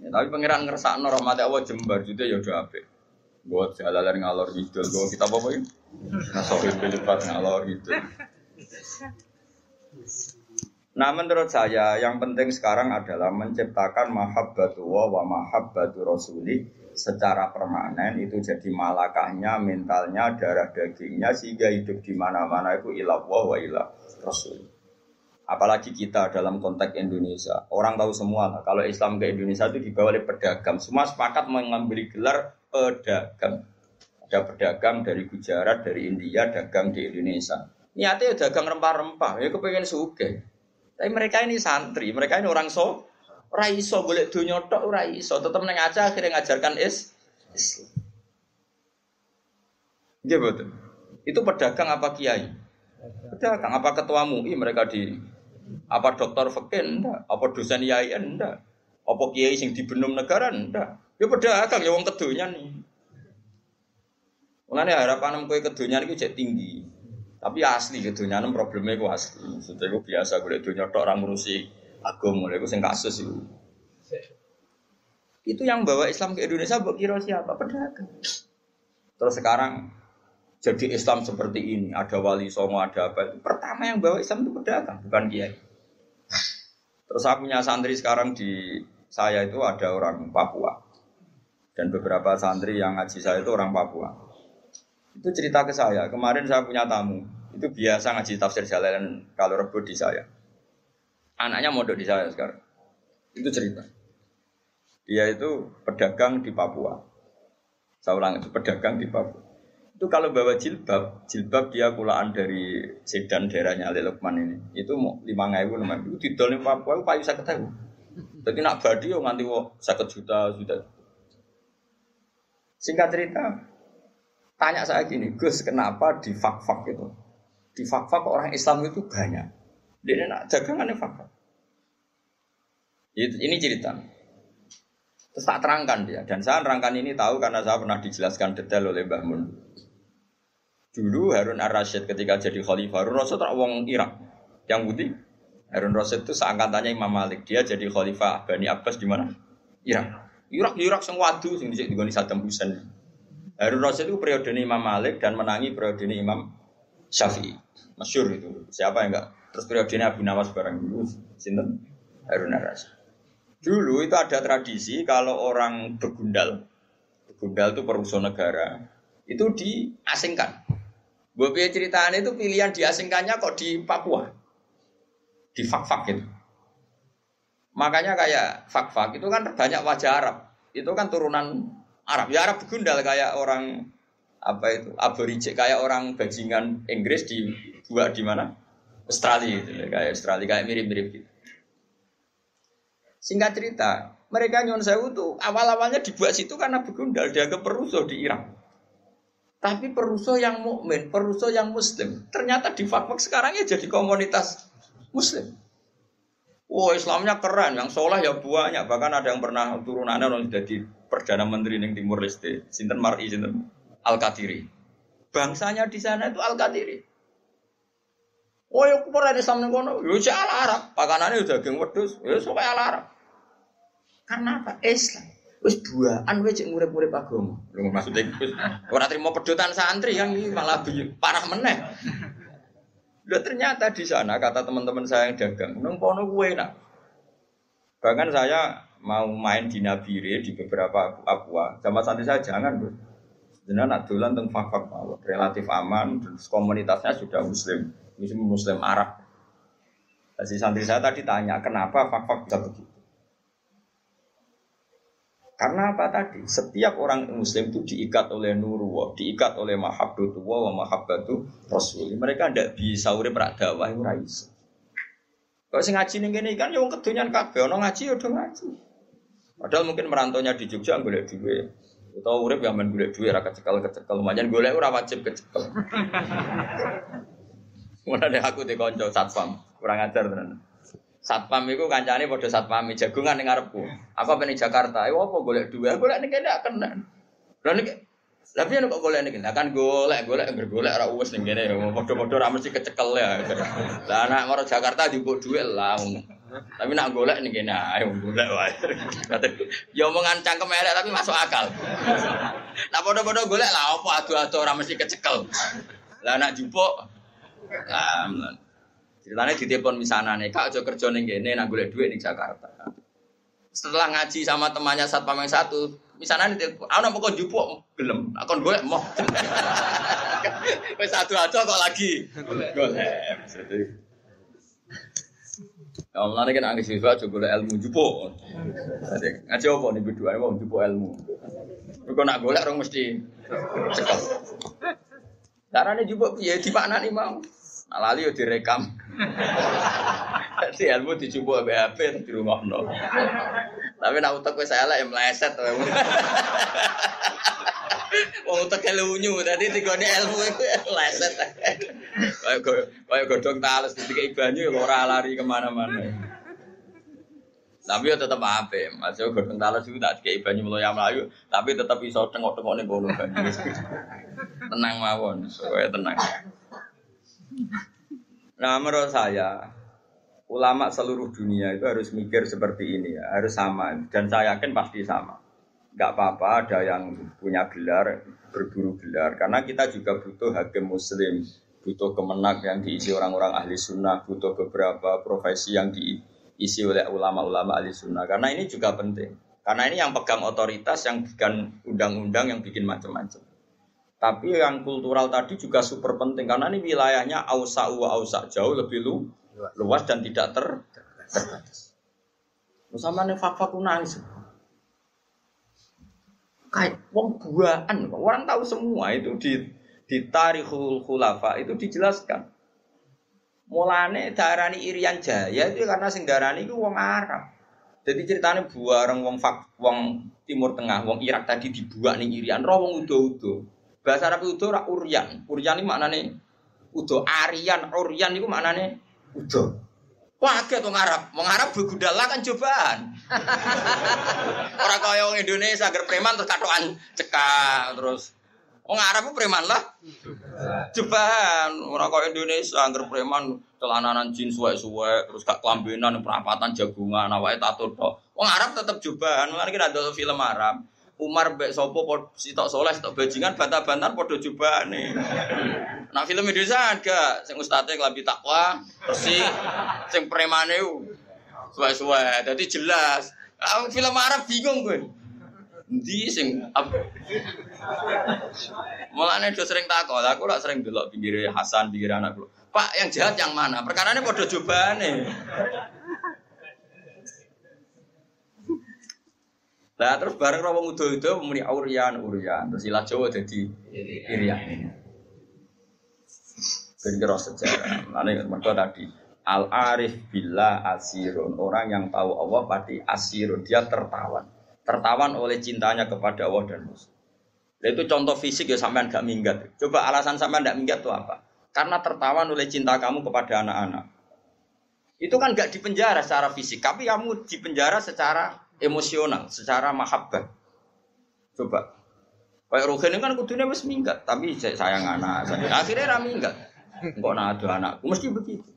Ya, tapi pangeran ngersakno rahmat Allah jembar juga ya udah apik. Buat jalalan ngalor gitu, gue kita apa ini? Nasohin belipat ngalor gitu. Nah menurut saya yang penting sekarang adalah menciptakan mahabbatu wa mahabbatu rasuli secara permanen itu jadi malakahnya, mentalnya, darah dagingnya sehingga hidup di mana-mana itu ilah wa ilah rasul. Apalagi kita dalam konteks Indonesia, orang tahu semua lah kalau Islam ke Indonesia itu dibawa oleh pedagang. Semua sepakat mengambil gelar pedagang. Ada pedagang dari Gujarat, dari India, dagang di Indonesia. Niatnya ya dagang rempah-rempah, ya kepengen suge. Tapi mereka ini santri, mereka ini orang so, raiso boleh dunia tok raiso, tetap neng aja akhirnya ngajarkan is Islam. Betul. Itu pedagang apa kiai? Pedagang apa ketua MUI mereka di apa dokter fakir apa dosen IAIN enggak, apa kiai sing dibenum negara enggak. Ya pedagang ya wong kedunya nih. Mengenai harapan kue kedunya ini jadi tinggi. Tapi asli gitu, nyanem problemnya gue asli. Maksudnya gue biasa gue dunia tok orang ngurusi agama, gue sing kasus itu. Itu yang bawa Islam ke Indonesia, buat kira siapa? Pedagang. Terus sekarang jadi Islam seperti ini, ada wali songo, ada apa. Pertama yang bawa Islam itu pedagang, bukan kiai. Terus aku punya santri sekarang di saya itu ada orang Papua. Dan beberapa santri yang ngaji saya itu orang Papua. Itu cerita ke saya. Kemarin saya punya tamu. Itu biasa ngaji tafsir jalan kalau rebut di saya. Anaknya modok di saya sekarang. Itu cerita. Dia itu pedagang di Papua. Saya ulang itu pedagang di Papua. Itu kalau bawa jilbab, jilbab dia kulaan dari sedan daerahnya Ali Lukman ini. Itu mau lima ribu nama itu di Papua itu payu saya ketahui. Jadi nak badi yo nganti wo sakit juta juta. Singkat cerita, Tanya saya gini, Gus, kenapa di fak-fak itu? Di fak-fak orang Islam itu banyak. Dia nak dagangannya fak-fak. Ini cerita. Terus tak terangkan dia. Dan saya terangkan ini tahu karena saya pernah dijelaskan detail oleh Mbah Mun. Dulu Harun ar-Rasyid ketika jadi khalifah, Harun Rasyid tak wong Irak. Yang putih. Harun Rasyid itu seangkatannya Imam Malik. Dia jadi khalifah Bani Abbas di mana? Irak. Irak, Irak sing wadu dhisik digoni Saddam Hussein. Harun Rasid itu periode Imam Malik dan menangi periode Imam Syafi'i. Masyur itu. Siapa yang enggak? Terus periode Abu Nawas barang dulu. Sinten? Harun Rasid. Dulu itu ada tradisi kalau orang begundal, begundal itu perusahaan negara, itu diasingkan. Gue ceritanya itu pilihan diasingkannya kok di Papua, di fak-fak itu. Makanya kayak fak-fak itu kan banyak wajah Arab, itu kan turunan Arab. Ya Arab begundal kayak orang apa itu aborigin kayak orang bajingan Inggris di buat di mana Australia itu ya, kayak Australia kayak mirip-mirip gitu. Singkat cerita, mereka nyon sewu tuh awal-awalnya dibuat situ karena begundal dia ke perusuh di Irak. Tapi perusuh yang mukmin, perusuh yang muslim, ternyata di Fakfak sekarang ya jadi komunitas muslim. Wah wow, Islamnya keren, yang soleh ya banyak. Bahkan ada yang pernah turunannya orang jadi perdana menteri ning Timur Leste. Sinten Mar'i, sinten Al Qadiri. Bangsanya di sana itu Al Qadiri. Oh ya kupar Islam ning kono, yo ya, al Arab. Pakanane udah geng wedhus, yo ya, sok al Arab. Karena apa? Islam. Wis duaan wae cek murid-murid agama. Lho maksudnya wis ora trimo pedotan santri yang malah parah meneh. Loh ternyata di sana kata teman-teman saya yang dagang, nang kono nak. Bahkan saya mau main di Nabire di beberapa Papua, sama santri saya jangan bro. Jangan nak dolan tentang fakfak relatif aman, dan komunitasnya sudah muslim, muslim muslim Arab. Si santri saya tadi tanya, kenapa fakfak bisa begitu? Karena apa tadi? Setiap orang muslim itu diikat oleh nurullah, diikat oleh mahabbatullah wa mahabbatu rasul. Mereka tidak bisa urip rak dakwah ora iso. Kok sing ngaji ning kene kan ya wong kedonyan kabeh, ngaji ya udah ngaji. Padahal mungkin merantaunya di Jogja golek duit. Utawa urip yang men golek duit ra kecekel kecekel, lumayan golek ora wajib kecekel. Mulane aku di kanca satpam, kurang ajar tenan. Satpam iku kancane padha satpam jagungan ning ngarepku. Aku apa Jakarta, ayo apa golek duit, golek ning kene kena. Lha nek tapi kok golek kene, kan golek, golek anggere golek ora uwes ning kene, padha-padha ra mesti kecekel ya. Lah anak maro Jakarta dijupuk duit lah. Tapi nak golek ning kene, ayo golek wae. Ya omongan cangkem elek tapi masuk akal. Nah padha-padha golek lah apa adu-adu ora mesti kecekel. Lah nak jupuk. Lah Ceritanya di telepon misalnya nih, kak aja kerja nih gini, nak golek duit di Jakarta. Setelah ngaji sama temannya saat yang satu, misalnya nih telepon, aku mau kau jupuk, gelem, aku golek mau. Wes aja kok lagi golek. Ya Allah kan angin siswa juga golek ilmu jupuk. Ngaji apa nih berdua mau jupuk ilmu. Kau nak golek orang mesti jupuk ya di mana nih mau? Nah, lali yo direkam. Jadi ilmu dicoba BHP di rumah no. Tapi nak utak wis elek ya meleset. Wong utak lunyu, dadi digone ilmu iku meleset. Kayak kayak godhong tales dikai banyu ora lari ke mana-mana. Tapi ya tetap apa, masih godhong tales itu tak dikai banyu meloya melayu, tapi tetap iso tengok-tengok ning banyu. Tenang mawon, supaya tenang. Nah menurut saya ulama seluruh dunia itu harus mikir seperti ini ya, harus sama dan saya yakin pasti sama. Gak apa-apa ada yang punya gelar berburu gelar karena kita juga butuh hakim muslim, butuh kemenak yang diisi orang-orang ahli sunnah, butuh beberapa profesi yang diisi oleh ulama-ulama ahli sunnah karena ini juga penting. Karena ini yang pegang otoritas, yang bikin undang-undang, yang bikin macam-macam. Tapi yang kultural tadi juga super penting karena ini wilayahnya ausa wa ausa jauh lebih lu, luas dan tidak ter terbatas. Sama nih fakta nangis. Kayak wong buaan, orang tahu semua itu di di tarikhul khulafa itu dijelaskan. Mulane darani Irian Jaya itu karena sing darani itu wong Arab. Jadi ceritanya buareng wong fak, wong Timur Tengah, wong Irak tadi dibuat nih Irian, roh wong udo-udo. Bahasa Arab itu ora uryan. Uryan ini maknane udo. Aryan, uryan itu maknane udo. Agak tuh Arab. Wong Arab begudala kan cobaan. Orang kaya wong Indonesia agar preman terus katokan cekak terus Wong Arab preman lah. Cobaan. Orang kaya Indonesia agar preman celananan jin suwe-suwe terus gak kelambenan perapatan jagungan awake tato tok. Wong Arab tetap cobaan. Mulane kita ada film Arab. Umar mbek sapa sitok soleh sitok bajingan bantah-bantar padha jobane. Nah film Indonesia ada sing ustate klambi takwa, bersih, sing premane suwe-suwe. Dadi jelas. Film Arab bingung gue. Endi sing Mulane do sering takok, aku lah sering delok pinggire Hasan, pinggir anak kula. Pak, yang jahat yang mana? Perkarane padha jobane. Nah terus bareng wong udo itu muni aurian urian terus ilah Jawa jadi irian. Kira sejarah. Lalu mereka tadi al arif bila asirun orang yang tahu Allah pasti asirun dia tertawan tertawan oleh cintanya kepada Allah dan. Nah, itu contoh fisik ya sampean gak minggat. Coba alasan sampean gak minggat itu apa? Karena tertawan oleh cinta kamu kepada anak-anak. Itu kan gak dipenjara secara fisik, tapi kamu dipenjara secara emosional, secara mahabbah. Coba. Kayak ini kan kudunya wis minggat, tapi sayang anak. Akhirnya ra minggat. Enggak ada anakku, mesti begitu.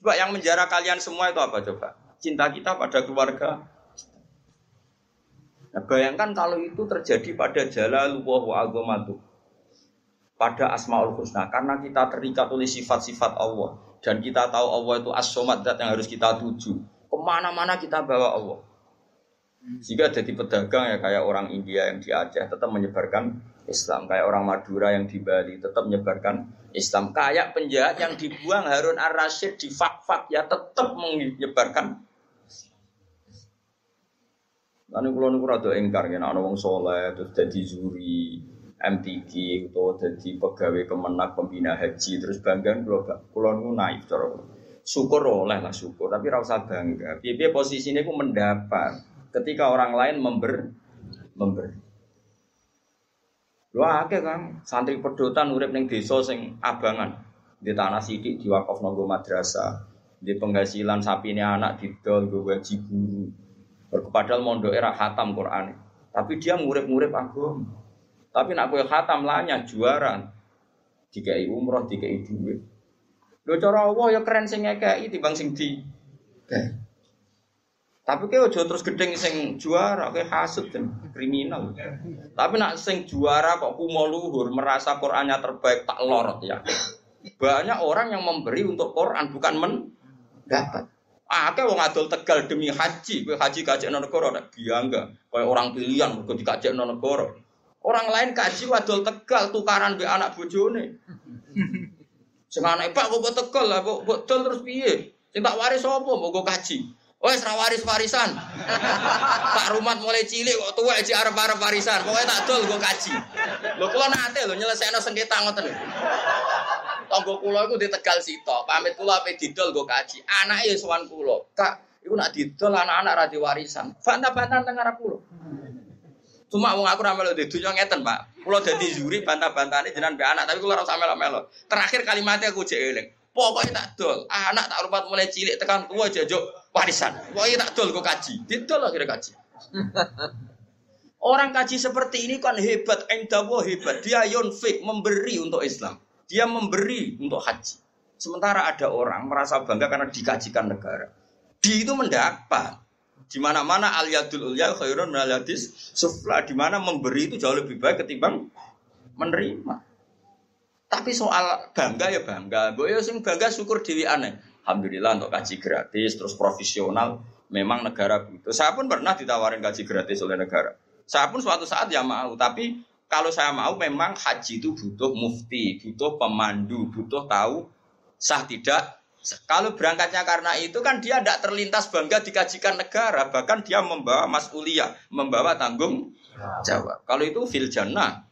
Coba yang menjara kalian semua itu apa coba? Cinta kita pada keluarga. Nah, bayangkan kalau itu terjadi pada jalalullah wa aghamatu. Pada asmaul husna karena kita terikat oleh sifat-sifat Allah dan kita tahu Allah itu as-somad yang harus kita tuju. Ke mana-mana kita bawa Allah. Jika jadi pedagang ya kayak orang India yang di Aceh tetap menyebarkan Islam, kayak orang Madura yang di Bali tetap menyebarkan Islam, kayak penjahat yang dibuang Harun Ar-Rasyid di fak-fak ya tetap menyebarkan Lalu kalau niku rada engkar ya, ana wong soleh terus jadi juri MTQ atau jadi pegawai kemenak pembina haji terus bangga kalau kalau niku naif cara syukur oleh lah syukur, tapi rasa bangga. Biar posisinya aku mendapat ketika orang lain member memberi. Wah, akeh kan santri pedotan urip ning desa sing abangan. Di tanah sidik wakaf nonggo madrasah. Di penghasilan sapi ini anak didol gue wajib guru. Padahal mondok era hatam Quran tapi dia ngurip-ngurip agama. Tapi nak gue hatam lanya juara dikai umroh dikai duit. Lo cara Allah ya keren sing ngekei timbang sing di tapi kayak ojo terus gedeng sing juara kayak hasut kan kriminal. Tapi nak sing juara kok kumo luhur merasa Qurannya terbaik tak lorot ya. Banyak orang yang memberi untuk Quran bukan mendapat. Ah, kayak wong adol tegal demi haji, gue haji kaji negara, ada biangga, kayak orang pilihan, gue dikaji negara. Orang lain kaji wadol tegal tukaran be anak bojone. Sing anak pak gue tegal lah, betul terus piye? Sing tak waris apa? Mau gue kaji. Oh, waris warisan. Pak Rumat mulai cilik kok tua aja arep arep warisan. Pokoknya tak dol gue kaji. Lo kalau nate lo nyelesain sengketa ngoten. Tonggo kulo iku di Tegal Sito. Pamit kulo ape didol gue kaji. Anake ya sowan kulo. Kak, iku nak didol anak-anak ra warisan. Bantah-bantah teng arep kulo. Cuma wong aku ra melu di dunya ngeten, Pak. Kulo dadi juri bantah-bantahane jenengan be anak, tapi kulo ora usah melo-melo. Terakhir kalimatnya aku cek eling. Pokoknya tak dol. Anak tak rupat mulai cilik tekan tua jajuk warisan. Pokoknya tak dol gue kaji. Didol akhirnya kaji. Orang kaji seperti ini kan hebat, endawo hebat. Dia yonfik memberi untuk Islam. Dia memberi untuk haji. Sementara ada orang merasa bangga karena dikajikan negara. Di itu mendapat. Di mana-mana al yadul ulya khairun min al sufla. Di mana memberi itu jauh lebih baik ketimbang menerima. Tapi soal bangga ya bangga. Gue ya sing bangga syukur diri aneh. Alhamdulillah untuk kaji gratis terus profesional. Memang negara butuh. Saya pun pernah ditawarin kaji gratis oleh negara. Saya pun suatu saat ya mau, tapi kalau saya mau memang haji itu butuh mufti, butuh pemandu, butuh tahu sah tidak. Kalau berangkatnya karena itu kan dia tidak terlintas bangga dikajikan negara, bahkan dia membawa masulia, membawa tanggung jawab. Kalau itu fil jannah.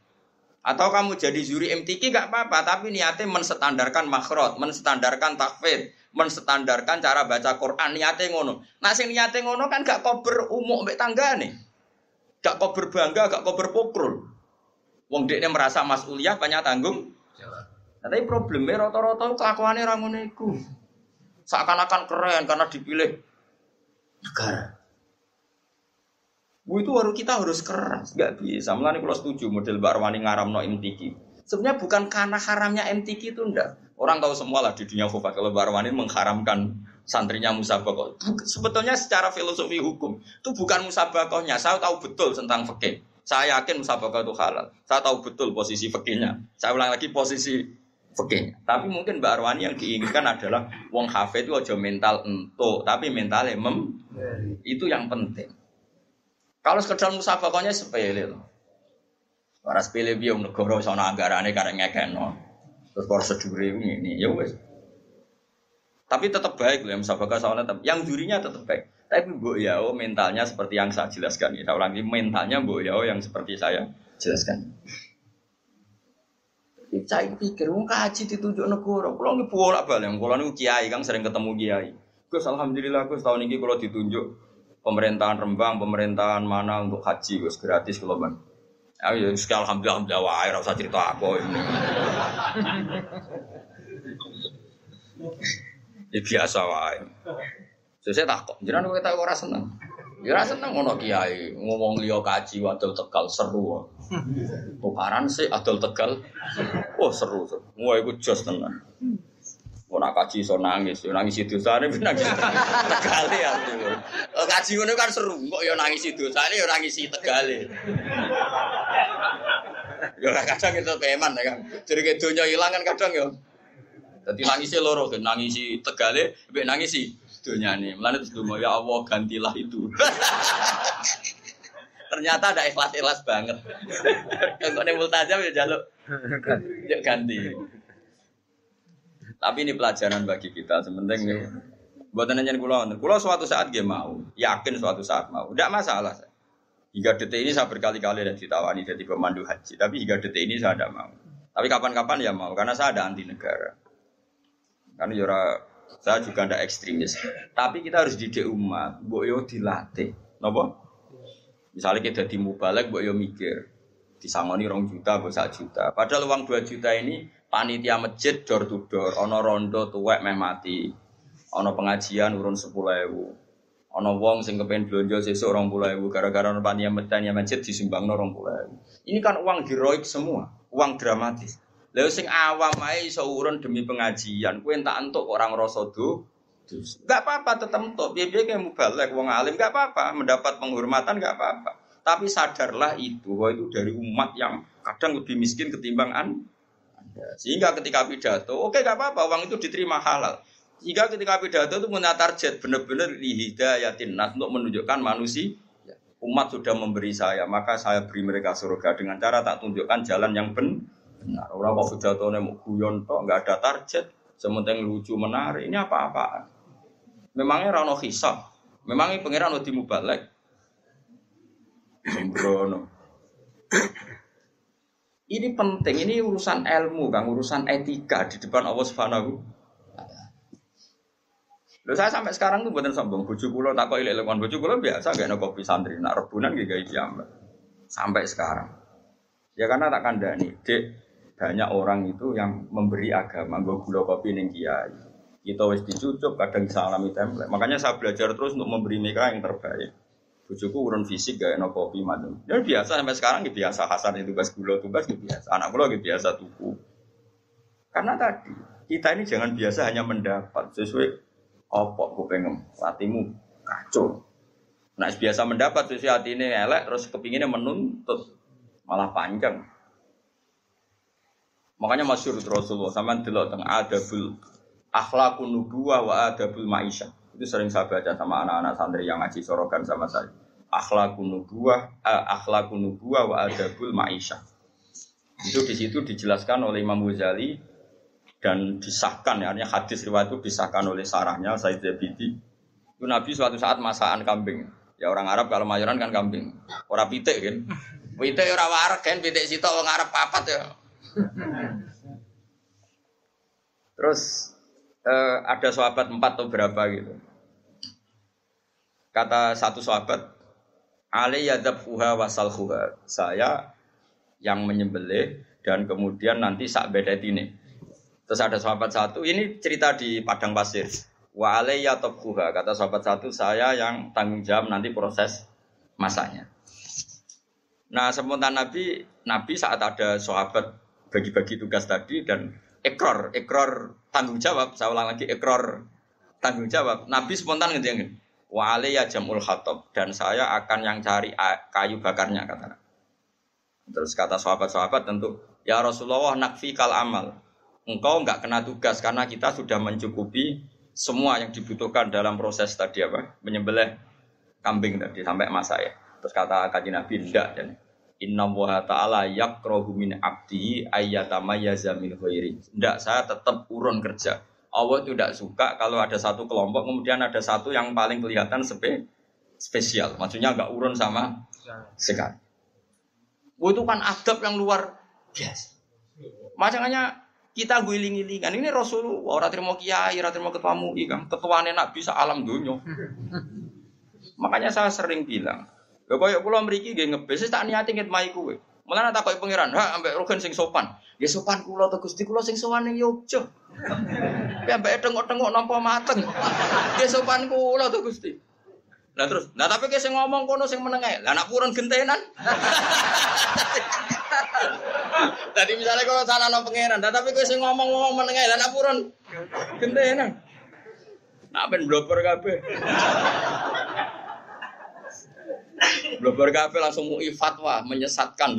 Atau kamu jadi juri MTQ gak apa-apa, tapi niatnya menstandarkan makhrot, menstandarkan takfid, menstandarkan cara baca Quran, niatnya ngono. Nah sing niatnya ngono kan gak kober umum mbek tangga nih. Gak kober bangga, gak kober pokrol. Wong dekne merasa mas'uliyah banyak tanggung. Nah, tapi problemnya rata-rata kelakuannya orang iku. Seakan-akan keren karena dipilih negara. Bu itu baru kita harus keras, nggak bisa. Mulanya kalau setuju model Mbak Arwani ngaram no MTQ. Sebenarnya bukan karena haramnya MTQ itu enggak. Orang tahu semua lah di dunia fuka kalau Mbak Arwani mengharamkan santrinya musabakoh. Sebetulnya secara filosofi hukum itu bukan musabakohnya. Saya tahu betul tentang fikih. Saya yakin musabakah itu halal. Saya tahu betul posisi fakihnya. Saya ulang lagi posisi fakihnya. Tapi mungkin Mbak Arwani yang diinginkan adalah wong hafid itu aja mental entuk, tapi mentalnya mem. Itu yang penting. Kalau sekedar musabakahnya sepele loh. Para sepele biom negara sana anggarane karena ngekeno. Terus prosedur ini, ya wes. Tapi tetap baik loh yang musabakah soalnya tetap. Yang jurinya tetap baik. Tapi Mbok Yao mentalnya seperti yang saya jelaskan. Ya, saya ulangi mentalnya Mbok Yao yang seperti saya jelaskan. Saya pikir, mau kaji ditunjuk negara. Kalau nggak bolak balik, kalau nih kiai kan sering ketemu kiai. Gus, alhamdulillah, Gus tahun ini kalau ditunjuk pemerintahan Rembang, pemerintahan mana untuk haji, Gus gratis kalau bang. Ya, sekali alhamdulillah, alhamdulillah, wah, rasa cerita aku ini. ya biasa wae. Saya takut, jangan kita ora seneng. Ya ora seneng ngono kiai ngomong liya kaji wadul Tegal seru. Tukaran sih adol Tegal. Oh seru seru. Wah iku jos tenan. Mau nak kaji so nangis, yo nangis itu sana, nangis tegal ya. Kaji ngono kan seru, kok yo nangis itu sana, yo nangis tegal Yo kadang itu peman ya kan. Jadi kedunya hilang kan kadang yo. Jadi nangisnya loro, nangisi tegale, nangisi dunia ini. Terus dulu ya Allah gantilah itu. Ternyata ada ikhlas-ikhlas banget. Kalau nih multajam ya jaluk, ya ganti. Tapi ini pelajaran bagi kita. Sementing nih, buat nanya pulau, pulau suatu saat dia mau, yakin suatu saat mau, tidak masalah. Hingga detik ini saya berkali-kali ada ditawani jadi pemandu haji, tapi hingga detik ini saya tidak mau. Tapi kapan-kapan ya mau, karena saya ada anti negara. Karena ya Saya juga ndak ekstremis. Tapi kita harus didik umat, mbok yo dilatih. Napa? Misalnya kita di mubalek, mbok yo mikir. Disangoni rong juta, sak juta. Padahal uang 2 juta ini panitia masjid door to door, ono rondo tuwek meh mati. Ono pengajian urun 10.000. Ono wong sing kepen blonjo sesuk 20.000 gara-gara ono panitia panitia masjid disumbangno 20.000. Ini kan uang heroik semua, uang dramatis. Lalu sing awam ae iso urun demi pengajian, kuwi entak entuk orang rasa. Enggak apa-apa tetep entuk, piye-piye kayak mubalek wong alim enggak apa-apa, mendapat penghormatan enggak apa-apa. Tapi sadarlah itu bahwa itu dari umat yang kadang lebih miskin ketimbang Sehingga ketika pidato, oke enggak apa-apa, uang itu diterima halal. Jika ketika pidato itu punya target benar-benar hidayatin nas untuk menunjukkan manusia umat sudah memberi saya, maka saya beri mereka surga dengan cara tak tunjukkan jalan yang benar. Orang kok pidatonya mau guyon tok, nggak ada target, sementing lucu menarik. Ini apa-apaan? Memangnya rano hisab, memangnya pangeran udah mubalek. Sembrono. Ini penting, ini urusan ilmu, kan, urusan etika di depan Allah Subhanahu. Loh saya sampai sekarang tuh buatan sombong, bujuk kulo tak kok ilek bujuk kulo biasa gak ada kopi santri, nak rebunan gak gaya Sampai sekarang. Ya karena tak kandani, dek banyak orang itu yang memberi agama gue gula kopi neng kiai. Kita wis dicucuk kadang alami template makanya saya belajar terus untuk memberi mereka yang terbaik bujuku urun fisik gak enak kopi macam. Ya biasa sampai sekarang gitu biasa. Hasan itu tugas gula tugas gitu biasa. Anak gula gitu biasa tuku. Karena tadi kita ini jangan biasa hanya mendapat sesuai opok gue pengen. Hatimu kacau. Nah biasa mendapat sesuai hati ini elek terus kepinginnya menuntut malah panjang. Makanya masyur Rasulullah sama delok teng adabul akhlakun nubuwah wa adabul maisha. Itu sering saya baca sama anak-anak santri yang ngaji sorokan sama saya. Akhlakun nubuwah, eh, akhlakun nubuwah wa adabul maisha. Itu di situ dijelaskan oleh Imam Ghazali dan disahkan ya, artinya hadis riwayat itu disahkan oleh sarahnya Said Zabidi. Itu Nabi suatu saat masakan kambing. Ya orang Arab kalau mayoran kan kambing. Orang pitik kan. Pitik orang warak kan, pitik sitok orang Arab papat ya. Terus eh, ada sahabat empat atau berapa gitu. Kata satu sahabat, Ali yadabhuha wasalhuha. Saya yang menyembelih dan kemudian nanti sak bedet ini. Terus ada sahabat satu, ini cerita di padang pasir. Wa alayya kata sahabat satu, saya yang tanggung jawab nanti proses masaknya. Nah, sementara Nabi, Nabi saat ada sahabat bagi-bagi tugas tadi dan ekor, ekor tanggung jawab. Saya ulang lagi ekor tanggung jawab. Nabi spontan ngejengin. Wa ya jamul khatob dan saya akan yang cari kayu bakarnya kata. Terus kata sahabat-sahabat tentu ya Rasulullah nakfi kal amal. Engkau nggak kena tugas karena kita sudah mencukupi semua yang dibutuhkan dalam proses tadi apa menyembelih kambing tadi sampai masa ya. Terus kata kaji Nabi tidak dan Inna wa ta'ala yakrohu min abdi ayyatamayyaza min khairi. Tidak, saya tetap urun kerja. Allah itu tidak suka kalau ada satu kelompok, kemudian ada satu yang paling kelihatan spe spesial. Maksudnya nggak urun sama sekali. Oh, itu kan adab yang luar biasa. Makanya kita guling-gilingan. Ini Rasulullah, orang terima kiai, orang terima ketua MUI, kan. Ketua nak bisa alam dunia. Makanya saya sering bilang, Lho koyo kula mriki nggih ngebis tak niati ngitmai kuwe. Mulane tak koyo pangeran, ha ambek rogen sing sopan. Nggih sopan kula to Gusti kula sing sowan ning Yogya. Ya ambek tengok-tengok nampa mateng. Nggih sopan kula to Gusti. Lah terus, nah tapi kayak sing ngomong kono sing menengah, lah anak purun gentenan. Tadi misalnya kalau sana no pangeran, nah, tapi kayak sing ngomong-ngomong menengah, lah anak purun gentenan. Nak ben bloper kabeh. Blobar kafe langsung mau fatwa menyesatkan.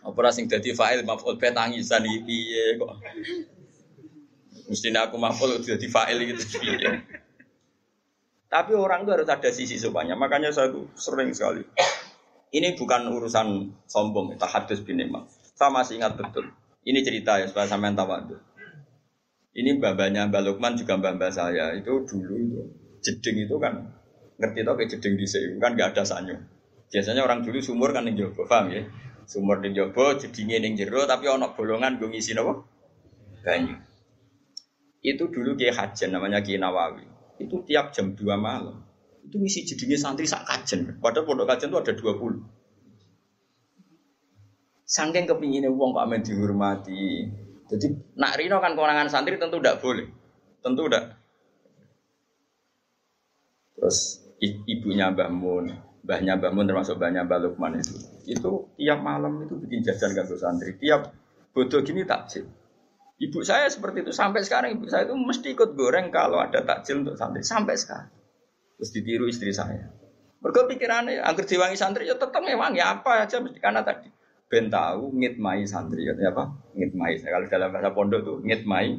Apa sing dadi fa'il maf'ul be tangisan iki piye kok. Mestinya aku maf'ul dadi fa'il gitu piye. Tapi orang itu harus ada sisi sopannya. Makanya saya tuh sering sekali. Ini bukan urusan sombong, itu hadis bin Imam. Saya masih ingat betul. Ini cerita ya supaya sampean tahu. Ini babanya Mbak Lukman juga mbak-mbak saya. Itu dulu itu jeding itu kan ngerti tau kayak jeding di kan gak ada sanyo. Biasanya orang dulu sumur kan yang jowo, paham ya? Sumur di jowo, jedingnya yang tapi ono bolongan gue ngisi nopo banyu. Itu dulu Kiai Hajen namanya Kiai Nawawi. Itu tiap jam 2 malam. Itu misi jadinya santri sak kajen. Padahal pondok kajen itu ada 20. Sangking kepinginnya uang kok amin dihormati. Jadi nak Rino kan kewenangan santri tentu tidak boleh. Tentu tidak. Terus ibunya Mbah Mun, mbahnya Mbah Mun termasuk mbahnya Mbah Lukman itu. Itu tiap malam itu bikin jajan ganggu santri. Tiap bodoh gini takjil. Ibu saya seperti itu sampai sekarang ibu saya itu mesti ikut goreng kalau ada takjil untuk santri sampai sekarang. Terus ditiru istri saya. Mereka pikirannya, agar diwangi santri ya tetap ngewangi apa aja mesti karena tadi ben tahu ngitmai santri katanya apa ngitmai kalau dalam bahasa pondok tuh ngitmai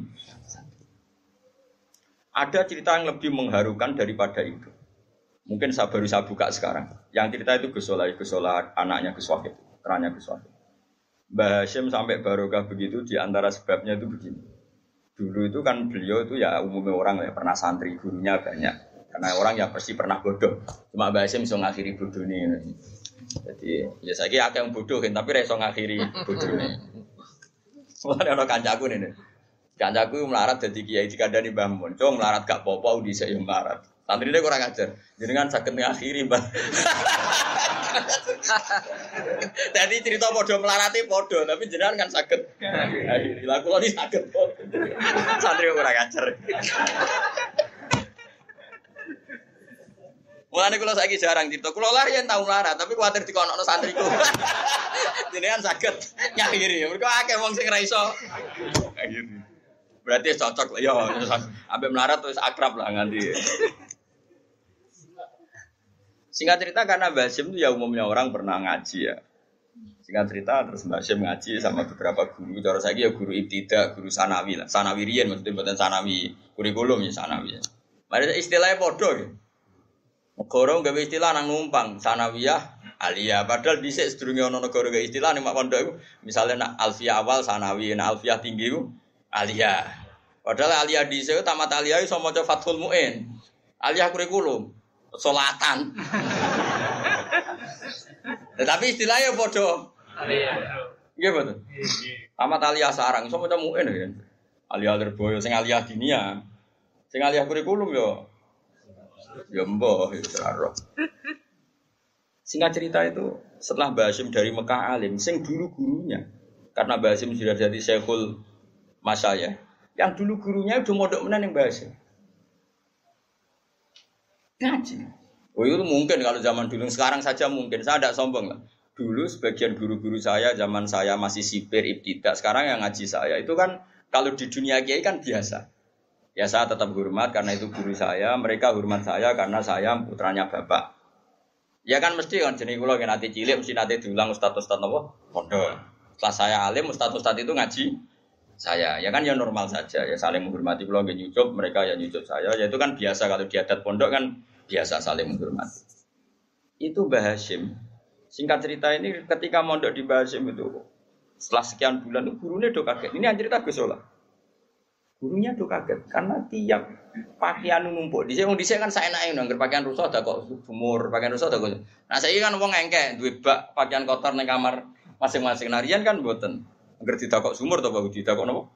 ada cerita yang lebih mengharukan daripada itu. Mungkin saya baru saya buka sekarang. Yang cerita itu Gusola Gusola anaknya Gus Wahid terannya Gus Mbah Hashim sampai barokah begitu di antara sebabnya itu begini. Dulu itu kan beliau itu ya umumnya orang ya pernah santri gurunya banyak. Karena orang ya pasti pernah bodoh. Cuma Mbah Hashim bisa ngakhiri bodoh ini. Jadi ya saya kira yang bodoh tapi reso ngakhiri bodoh nih. Mulai ada kancaku nih. Kancaku melarat jadi kiai jika ada di bangun. Coba melarat gak popo di saya melarat. Santri dia kurang ajar. Jadi kan sakit ngakhiri mbak. Jadi cerita podo melarati podo, tapi jenengan kan sakit. Akhiri laku lo sakit Santri kurang ajar. Mulane kula saiki jarang cerita. Kula lari yang tahu lara, tapi kuwatir dikonokno santriku. Jenengan saged nyakhiri. Mergo akeh wong sing ra iso. Berarti cocok lah ya. Ambek melarat terus akrab lah nganti. Singkat cerita karena Basim itu ya umumnya orang pernah ngaji ya. Singkat cerita terus Basim ngaji sama beberapa guru. Cara saya ya guru ibtida, guru sanawi lah. Sanawi rian maksudnya bukan sanawi kurikulum ya sanawi. Ya. Istilahnya podo ya. Negara gawe istilah nang numpang sanawiyah aliyah. Padahal bisa sedurunge ana negara gawe istilah mak pondok iku misale nak alfiyah awal sanawi, nak alfiyah tinggi aliyah. Padahal aliyah dhisik tamat aliyah iso maca Fathul Muin. Aliyah kurikulum salatan. Tetapi istilahnya padha. Aliyah. Iya betul. Tamat aliyah sarang iso maca Muin ya. Aliyah Lirboyo sing aliyah dinia. Sing aliyah kurikulum yo Ya mbah, ya Singkat cerita itu, setelah Basim dari Mekah alim, sing dulu gurunya, karena Basim sudah jadi syekhul masaya, yang dulu gurunya udah modok menan yang Basim. Ngaji. Oh itu mungkin kalau zaman dulu, sekarang saja mungkin, saya tidak sombong lah. Dulu sebagian guru-guru saya, zaman saya masih sipir, ibtidak, sekarang yang ngaji saya, itu kan kalau di dunia kiai kan biasa. Ya saya tetap hormat karena itu guru saya, mereka hormat saya karena saya putranya bapak. Ya kan mesti kan jenis kula nanti cilik mesti nanti diulang ustaz ustaz nopo pondok. Setelah saya alim ustaz ustaz itu ngaji saya. Ya kan ya normal saja ya saling menghormati kula nggih nyucup, mereka ya nyucup saya. Ya itu kan biasa kalau di adat pondok kan biasa saling menghormati. Itu Mbah Hashim. Singkat cerita ini ketika mondok di Mbah Hashim itu setelah sekian bulan itu gurunya do kaget. Ini cerita Gus Gurunya tuh kaget karena tiap pakaian numpuk. Di sini di kan saya naik nangger pakaian rusak ada kok sumur, pakaian rusak ada kok. Nah saya kan uang engke, dua bak pakaian kotor nih kamar masing-masing. Narian kan buatan. Agar tidak kok sumur atau bagus tidak kok nopo.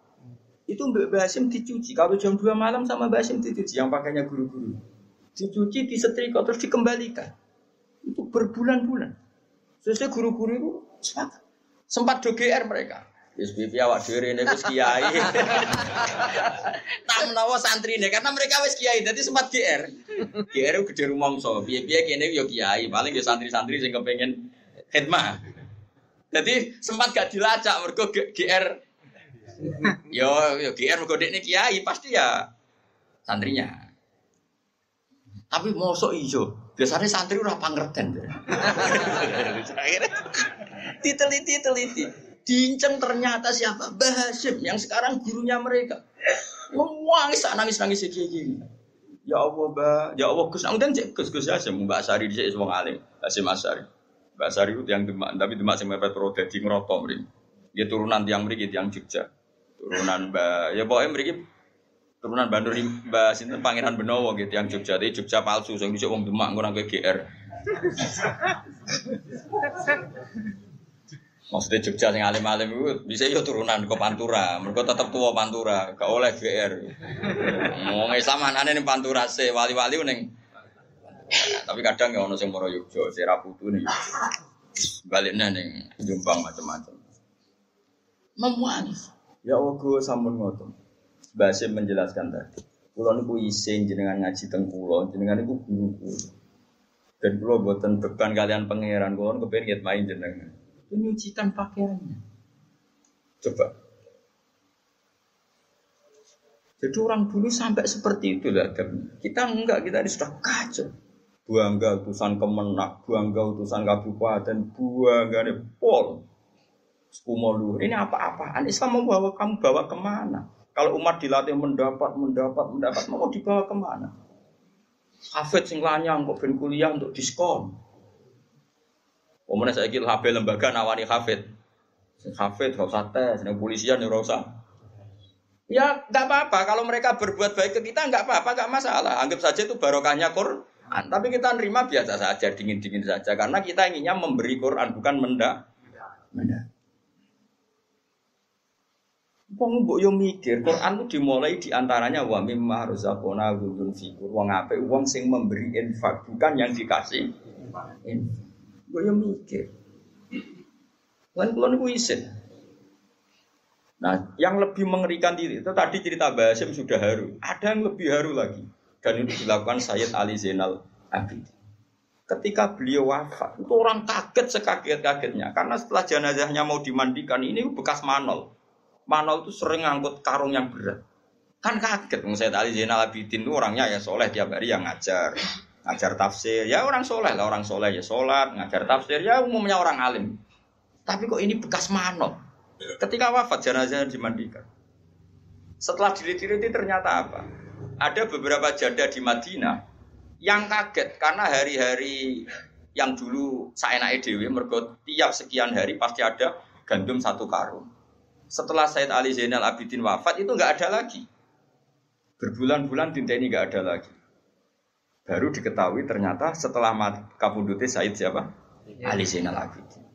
Itu Mbak Basim dicuci. Kalau jam 2 malam sama Mbak Basim dicuci yang pakainya guru-guru. Dicuci, disetrika terus dikembalikan. Itu berbulan-bulan. Sesuai guru-guru itu sempat sempat do GR mereka. Wis pipi awak dhewe rene wis kiai. Tak menawa santri ini karena mereka wis kiai jadi sempat GR. GR gede rumangsa. Piye-piye kene yo kiai, paling yo santri-santri sing kepengin khidmah. Jadi sempat gak dilacak mergo GR. Yo yo GR mergo dekne kiai pasti ya santrinya. Tapi mosok ijo. Biasanya santri ora pangerten. Diteliti-teliti. Diinceng ternyata siapa? Bahasim yang sekarang gurunya mereka. Nangis, nangis, nangis gini. Ya Allah, bah, ya Allah, Gus, nang cek Gus Gus Mbak Sari di sini wong alim, Hasim Asari. Mbak Sari itu yang demak, tapi demak sing mepet pro dadi ngroto mriki. Dia turunan tiang mriki tiang Jogja. Turunan Mbak, ya pokoknya mriki turunan Bandur Mbak sinten Pangeran Benowo gitu yang Jogja. Tapi Jogja palsu sing bisa wong demak ngono GR. Maksudnya Jogja sing alim-alim itu bisa yo turunan ke Pantura. Mereka tetap tua Pantura, gak oleh GR. Mau Islam anane ning Pantura se wali-wali ning tapi kadang ya ono sing moro Yogya, sira putu nih. Baliknya ning Jombang macam-macam. Memuang. Ya Allah gue sampun ngoten. Basim menjelaskan tadi. Kulo niku isin jenengan ngaji teng kulo, jenengan niku guru kulo. Dan kulo boten beban kalian pangeran, kulo kepengen main jenengan menyucikan pakaiannya. Coba. Jadi orang dulu sampai seperti itu lah. Kita enggak, kita ini sudah kacau. Buangga utusan kemenak, buangga utusan kabupaten, buangga ini pol. Skumolu. Ini apa-apaan? Islam mau bawa kamu bawa ke mana? Kalau umat dilatih mendapat, mendapat, mendapat, mau dibawa ke mana? Hafid sing lanyang kok ben kuliah untuk diskon. Kemudian saya kira HP lembaga nawani hafid. Hafid, usah tes, polisian ya usah. Ya nggak apa-apa kalau mereka berbuat baik ke kita nggak apa-apa nggak masalah. Anggap saja itu barokahnya Quran. Tapi kita nerima biasa saja, dingin-dingin saja karena kita inginnya memberi Quran bukan menda. Menda. Wong mbok yo mikir, Quran itu dimulai di antaranya wa mimma razaqna ghudun fikur. Wong apik wong sing memberi infak, bukan yang dikasih. Gue yang mikir. Kan kulon itu isin. Nah, yang lebih mengerikan diri itu tadi cerita Basim sudah haru. Ada yang lebih haru lagi. Dan itu dilakukan Sayyid Ali Zainal Abidin. Ketika beliau wafat, itu orang kaget sekaget-kagetnya. Karena setelah jenazahnya mau dimandikan, ini bekas manol. Manol itu sering ngangkut karung yang berat. Kan kaget, Sayyid Ali Zainal Abidin itu orangnya ya soleh tiap hari yang ngajar ngajar tafsir ya orang soleh lah orang soleh ya sholat ngajar tafsir ya umumnya orang alim tapi kok ini bekas manot ketika wafat jenazah dimandikan setelah dilihat-lihat ternyata apa ada beberapa janda di Madinah yang kaget karena hari-hari yang dulu saya naik dewi mergo tiap sekian hari pasti ada gandum satu karung setelah Said Ali Zainal Abidin wafat itu nggak ada lagi berbulan-bulan tinta ini nggak ada lagi Baru diketahui ternyata setelah kapundutnya Said siapa? Ya. Ali Zainal Abidin.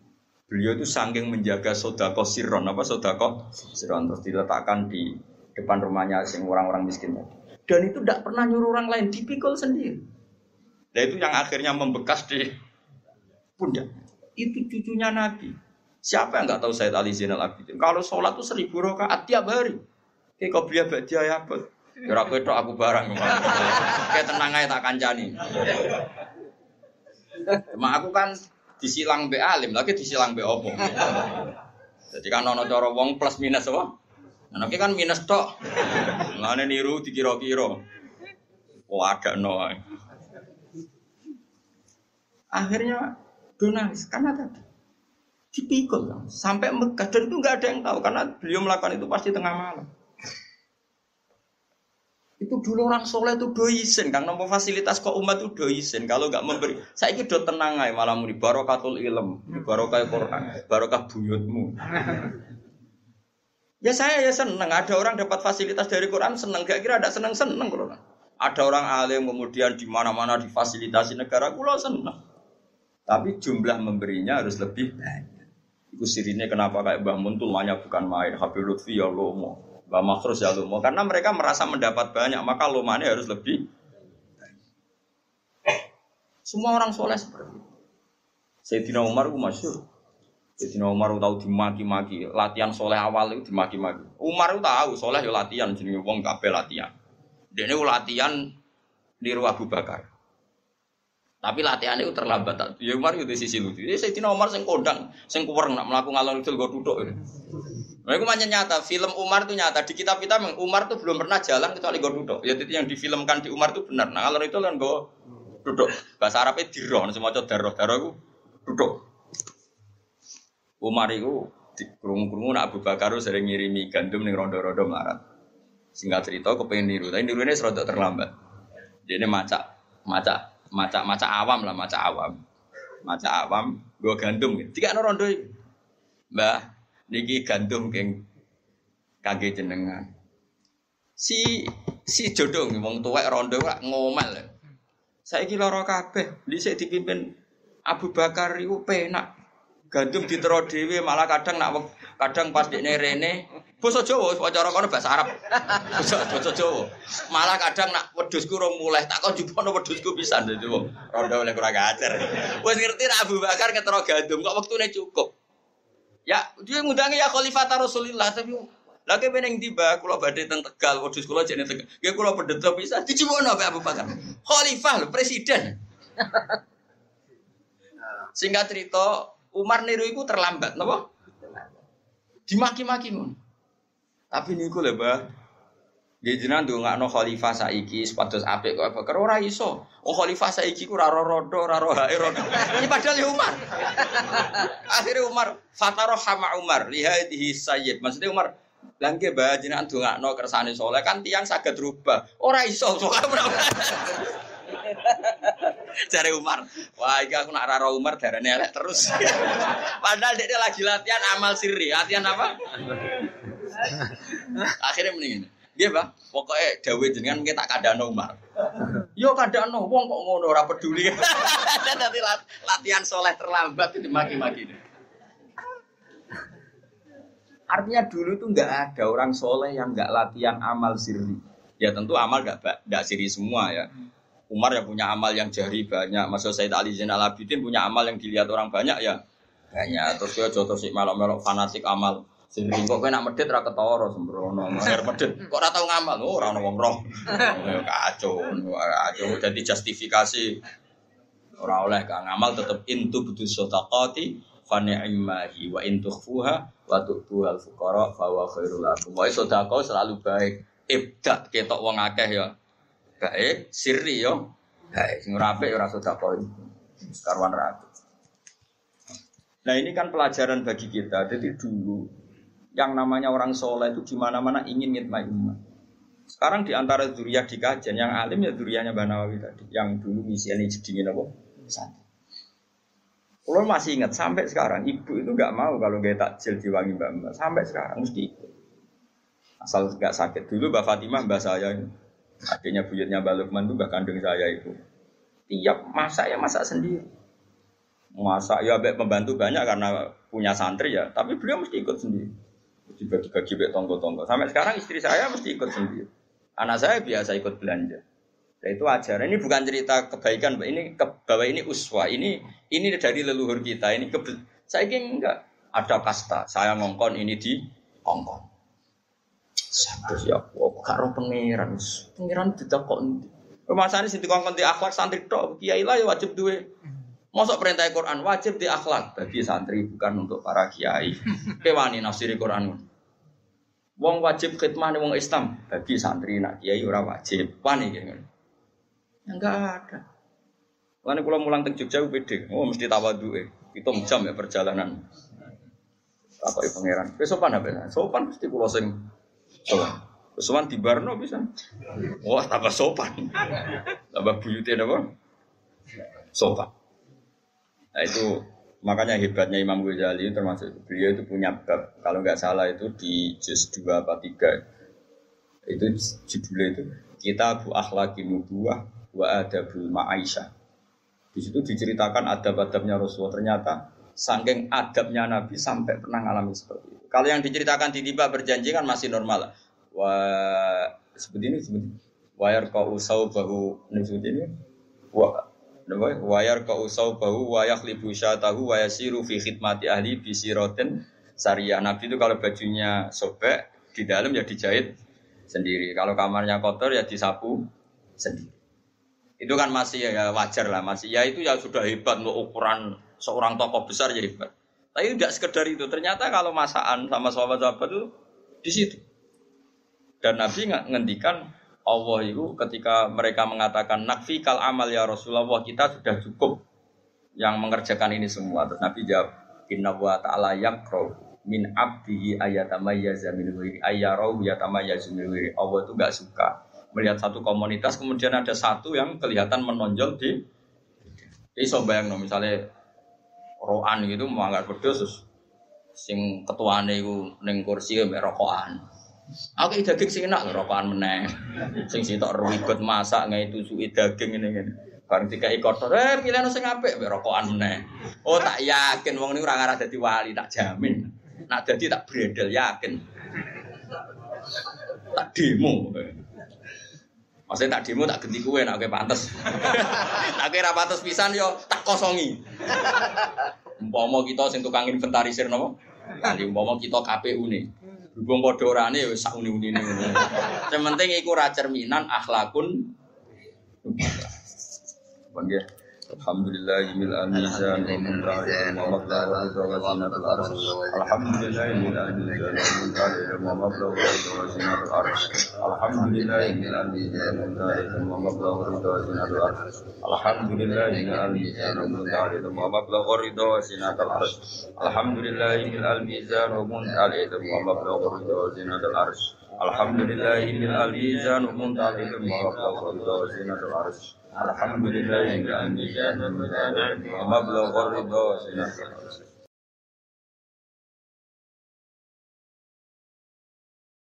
Beliau itu saking menjaga sodako siron apa sodako siron terus diletakkan di depan rumahnya sing orang-orang miskin tadi. Dan itu tidak pernah nyuruh orang lain dipikul sendiri. Dan itu yang akhirnya membekas di pundak. Itu cucunya Nabi. Siapa yang nggak tahu Said Ali Zainal Abidin? Kalau sholat itu seribu rakaat tiap hari. Kayak kau beli ya apa? Kira kowe aku barang. Kayak tenang aja tak kancani. Cuma aku kan disilang be alim, lagi disilang be opo. Jadi kan ono cara wong plus minus apa? Nah, kan minus tok. Ngene niru dikira-kira. Oh ada no. Akhirnya donalis karena tadi dipikul sampai Mekah dan itu nggak ada yang tahu karena beliau melakukan itu pasti tengah malam. Itu dulu orang soleh itu doisen, kan nomor fasilitas kok umat itu doisen. Kalau nggak memberi, saya ini do tenang aja malah muni barokatul ilm, barokah Quran, barokah buyutmu. Ya saya ya seneng, ada orang dapat fasilitas dari Quran seneng, gak kira ada seneng seneng kalau ada orang alim kemudian di mana-mana difasilitasi negara, kulo seneng. Tapi jumlah memberinya harus lebih banyak. Itu sirinya kenapa kayak Mbah Mun tuh bukan main, Habib Lutfi ya lomo. Mbak Makhrus ya lumo karena mereka merasa mendapat banyak maka lumanya harus lebih semua orang soleh seperti itu. Sayyidina Umar itu masyur Sayyidina Umar tahu dimaki-maki latihan soleh awal itu dimaki-maki Umar tahu soleh itu latihan jadi wong kafe latihan dia ini latihan di ruang Abu Bakar tapi latihan itu terlambat. Ya Umar itu di sisi lucu. Jadi saya Umar sing kodang, sing kuwer nak melakukan ngalor itu gue duduk. Nah, itu macam nyata. Film Umar itu nyata. Di kitab kita Umar itu belum pernah jalan kecuali gue duduk. Ya itu yang difilmkan di Umar itu benar. Nah kalau itu kan gue duduk. Bahasa Arabnya diroh. Semua cowok daroh daroh itu duduk. Umar itu di kerungu-kerungu nak Abu Bakar sering ngirimi gandum nih rondo-rondo melarat. Singkat cerita, aku pengen niru. Tapi niru ini serodok terlambat. Jadi ini macak, macak maca maca awam lah maca awam. Maca awam gue gandum. Tiga no rondo mbah niki gandum keng kage jenengan. Si si jodoh wong tuwek rondo lah ngomel saya kira roh kabeh. Dhisik dipimpin Abu Bakar itu penak Gandum ditero dhewe malah kadang nak kadang pas dekne rene basa Jawa cara kono bahasa Arab. Basa basa Jawa. Malah kadang nak wedhusku ora mulai tak kok jupono wedhusku pisan dadi wong rondo oleh kurang ajar. Wis ngerti nak Abu Bakar ketero gandum kok wektune cukup. Ya, dia ngudangi ya Khalifah Rasulullah tapi lagi meneng tiba, kalau badai teng Tegal, waduh kalau jadi Tegal, ya kalau pedet bisa dicipono Pak Abu Bakar. Khalifah, presiden. Singkat cerita, Umar niru itu terlambat, napa? Dimaki-maki ngono. Tapi niku lho, Mbah. Nggih jenengan ndongakno khalifah saiki sepados apik kok Bakar ora iso. Oh khalifah saiki ku ora rodo, ora rohae rodo. Ini padahal ya Umar. Akhirnya Umar fataro hama Umar lihadihi sayyid. Maksudnya Umar Langke bah jenengan ndongakno kersane soleh kan tiang saged rubah. Ora iso soalnya Cari Umar, wah iki aku nak raro Umar darane elek terus. Padahal dia lagi latihan amal sirri, latihan apa? Akhirnya mendingin. Iya bang, pokoknya dawe jenengan kita tak kadano Umar. Yo kadano, wong kok ngono ora peduli. Nanti latihan soleh terlambat itu maki-maki. Artinya dulu itu nggak ada orang soleh yang nggak latihan amal sirri. Ya tentu amal nggak nggak sirri semua ya. Umar ya punya amal yang jari banyak. Maksud Said Ali Zainal Abidin punya amal yang dilihat orang banyak ya banyak. Terus dia contoh si melok-melok fanatik amal. Sirri kok kena medit ra ketara sembrono. Mer medit kok ora tau ngamal. Oh ora ono wong roh. Kacau, kacau. Jadi justifikasi ora oleh kang ngamal tetep intu butuh sedaqati fa ni'mahi wa in tukhfuha wa tu'tu al fuqara fa wa khairul lakum. Wa selalu baik. Ibda ketok wong akeh ya baik, sirri yo baik, sing ora apik ora sedekah. Karuan rapi. Nah ini kan pelajaran bagi kita. Jadi dulu yang namanya orang soleh itu di mana-mana ingin ngitmai umat. Sekarang di antara duriah di kajian yang alim ya duriahnya Banawawi tadi, yang dulu misinya jedingin apa? Kalau masih ingat sampai sekarang ibu itu nggak mau kalau gak takjil diwangi mbak mbak sampai sekarang mesti ikut. Asal nggak sakit dulu mbak Fatimah mbak saya ini Adanya buyutnya Mbak Lukman itu Mbak kandung saya itu. Tiap masak ya masak sendiri. Masak ya baik membantu banyak karena punya santri ya, tapi beliau mesti ikut sendiri. Dibagi-bagi baik tonggo-tonggo. Sampai sekarang istri saya mesti ikut sendiri. Anak saya biasa ikut belanja. Nah, itu ajaran. Ini bukan cerita kebaikan, ini ke, bahwa ini uswa. Ini ini dari leluhur kita. Ini ke, saya ingin enggak ada kasta. Saya ngongkon ini di ngongkon. Terus ya Allah, karo pangeran. Pangeran tidak kok nanti. Pemasane sing dikongkon di akhlak santri tok, kiai lah ya wajib duwe. Masuk perintah Quran wajib di akhlak bagi santri bukan untuk para kiai. Kewani nafsiri Quran. Wong wajib khidmah wong Islam bagi santri nak kiai ora wajib. Wani gitu. Enggak ada. Lalu kalau mulang teng Jogja pede, oh mesti tawadhu Hitung jam ya perjalanan. Apa pangeran? Sopan apa? Sopan mesti pulau sing Sopan. Sopan di Barno bisa. Wah, tambah sopan. Tambah buyutnya apa? Sopan. Nah itu makanya hebatnya Imam Ghazali termasuk beliau itu punya bab kalau nggak salah itu di juz 2 apa 3 itu judulnya itu kita bu akhlaki nubuah wa adabul ma'aisyah di situ diceritakan adab-adabnya Rasulullah ternyata saking adabnya Nabi sampai pernah ngalami seperti itu kalau yang diceritakan tiba-tiba berjanji kan masih normal. Wah seperti ini seperti wayar kau usau bahu ini seperti ini. Wah wayar kau usau bahu wayak libu tahu wayasiru fi khidmati ahli bisiroten syariah. Nabi itu kalau bajunya sobek di dalam ya dijahit sendiri. Kalau kamarnya kotor ya disapu sendiri. Itu kan masih ya wajar lah, masih ya itu ya sudah hebat untuk ukuran seorang tokoh besar ya hebat. Tapi tidak sekedar itu. Ternyata kalau masakan sama sahabat-sahabat itu di situ. Dan Nabi ngendikan Allah itu ketika mereka mengatakan nakfi kal amal ya Rasulullah kita sudah cukup yang mengerjakan ini semua. Terus Nabi jawab Inna wa ta'ala yakro min abdihi ayatamayyaza min wiri ayyarahu yatamayyaza min wiri. Allah itu nggak suka melihat satu komunitas kemudian ada satu yang kelihatan menonjol di jadi so bayang misalnya roan gitu mau nggak terus sing ketuane iku ning kursi mbek rokokan. Aku daging sing enak rokokan meneh. Sing sitok ribet masak ngai tusuki daging ini ngene. Bareng dikai kotor, eh pilihan sing apik mbek rokokan meneh. Oh tak yakin wong niku ora ngarah dadi wali, tak jamin. Nak dadi tak bredel yakin. Tak demo. Maksudnya tak demo tak ganti kue nak kayak pantes. nak kira pantes pisan yo tak kosongi. Umpama kita sing tukang inventarisir nopo? Nanti umpama kita KPU nih. Hubung padha orane wis sak uni-unine ngono. Sing penting iku ra cerminan akhlakun. Bang ya. Alhamdulillah mil al-mizan wa muntahi wa mabla wa ridha wa zinatul arsh. Alhamdulillah mil al-mizan wa muntahi wa mabla wa ridha wa zinatul arsh. Alhamdulillah mil al-mizan wa muntahi wa mabla wa ridha wa zinatul arsh. Alhamdulillah mil al-mizan wa muntahi wa mabla wa ridha wa zinatul arsh. Alhamdulillah mil al-mizan wa muntahi wa mabla wa ridha wa zinatul arsh. Alhamdulillah al-mizan wa muntahi wa mabla wa ridha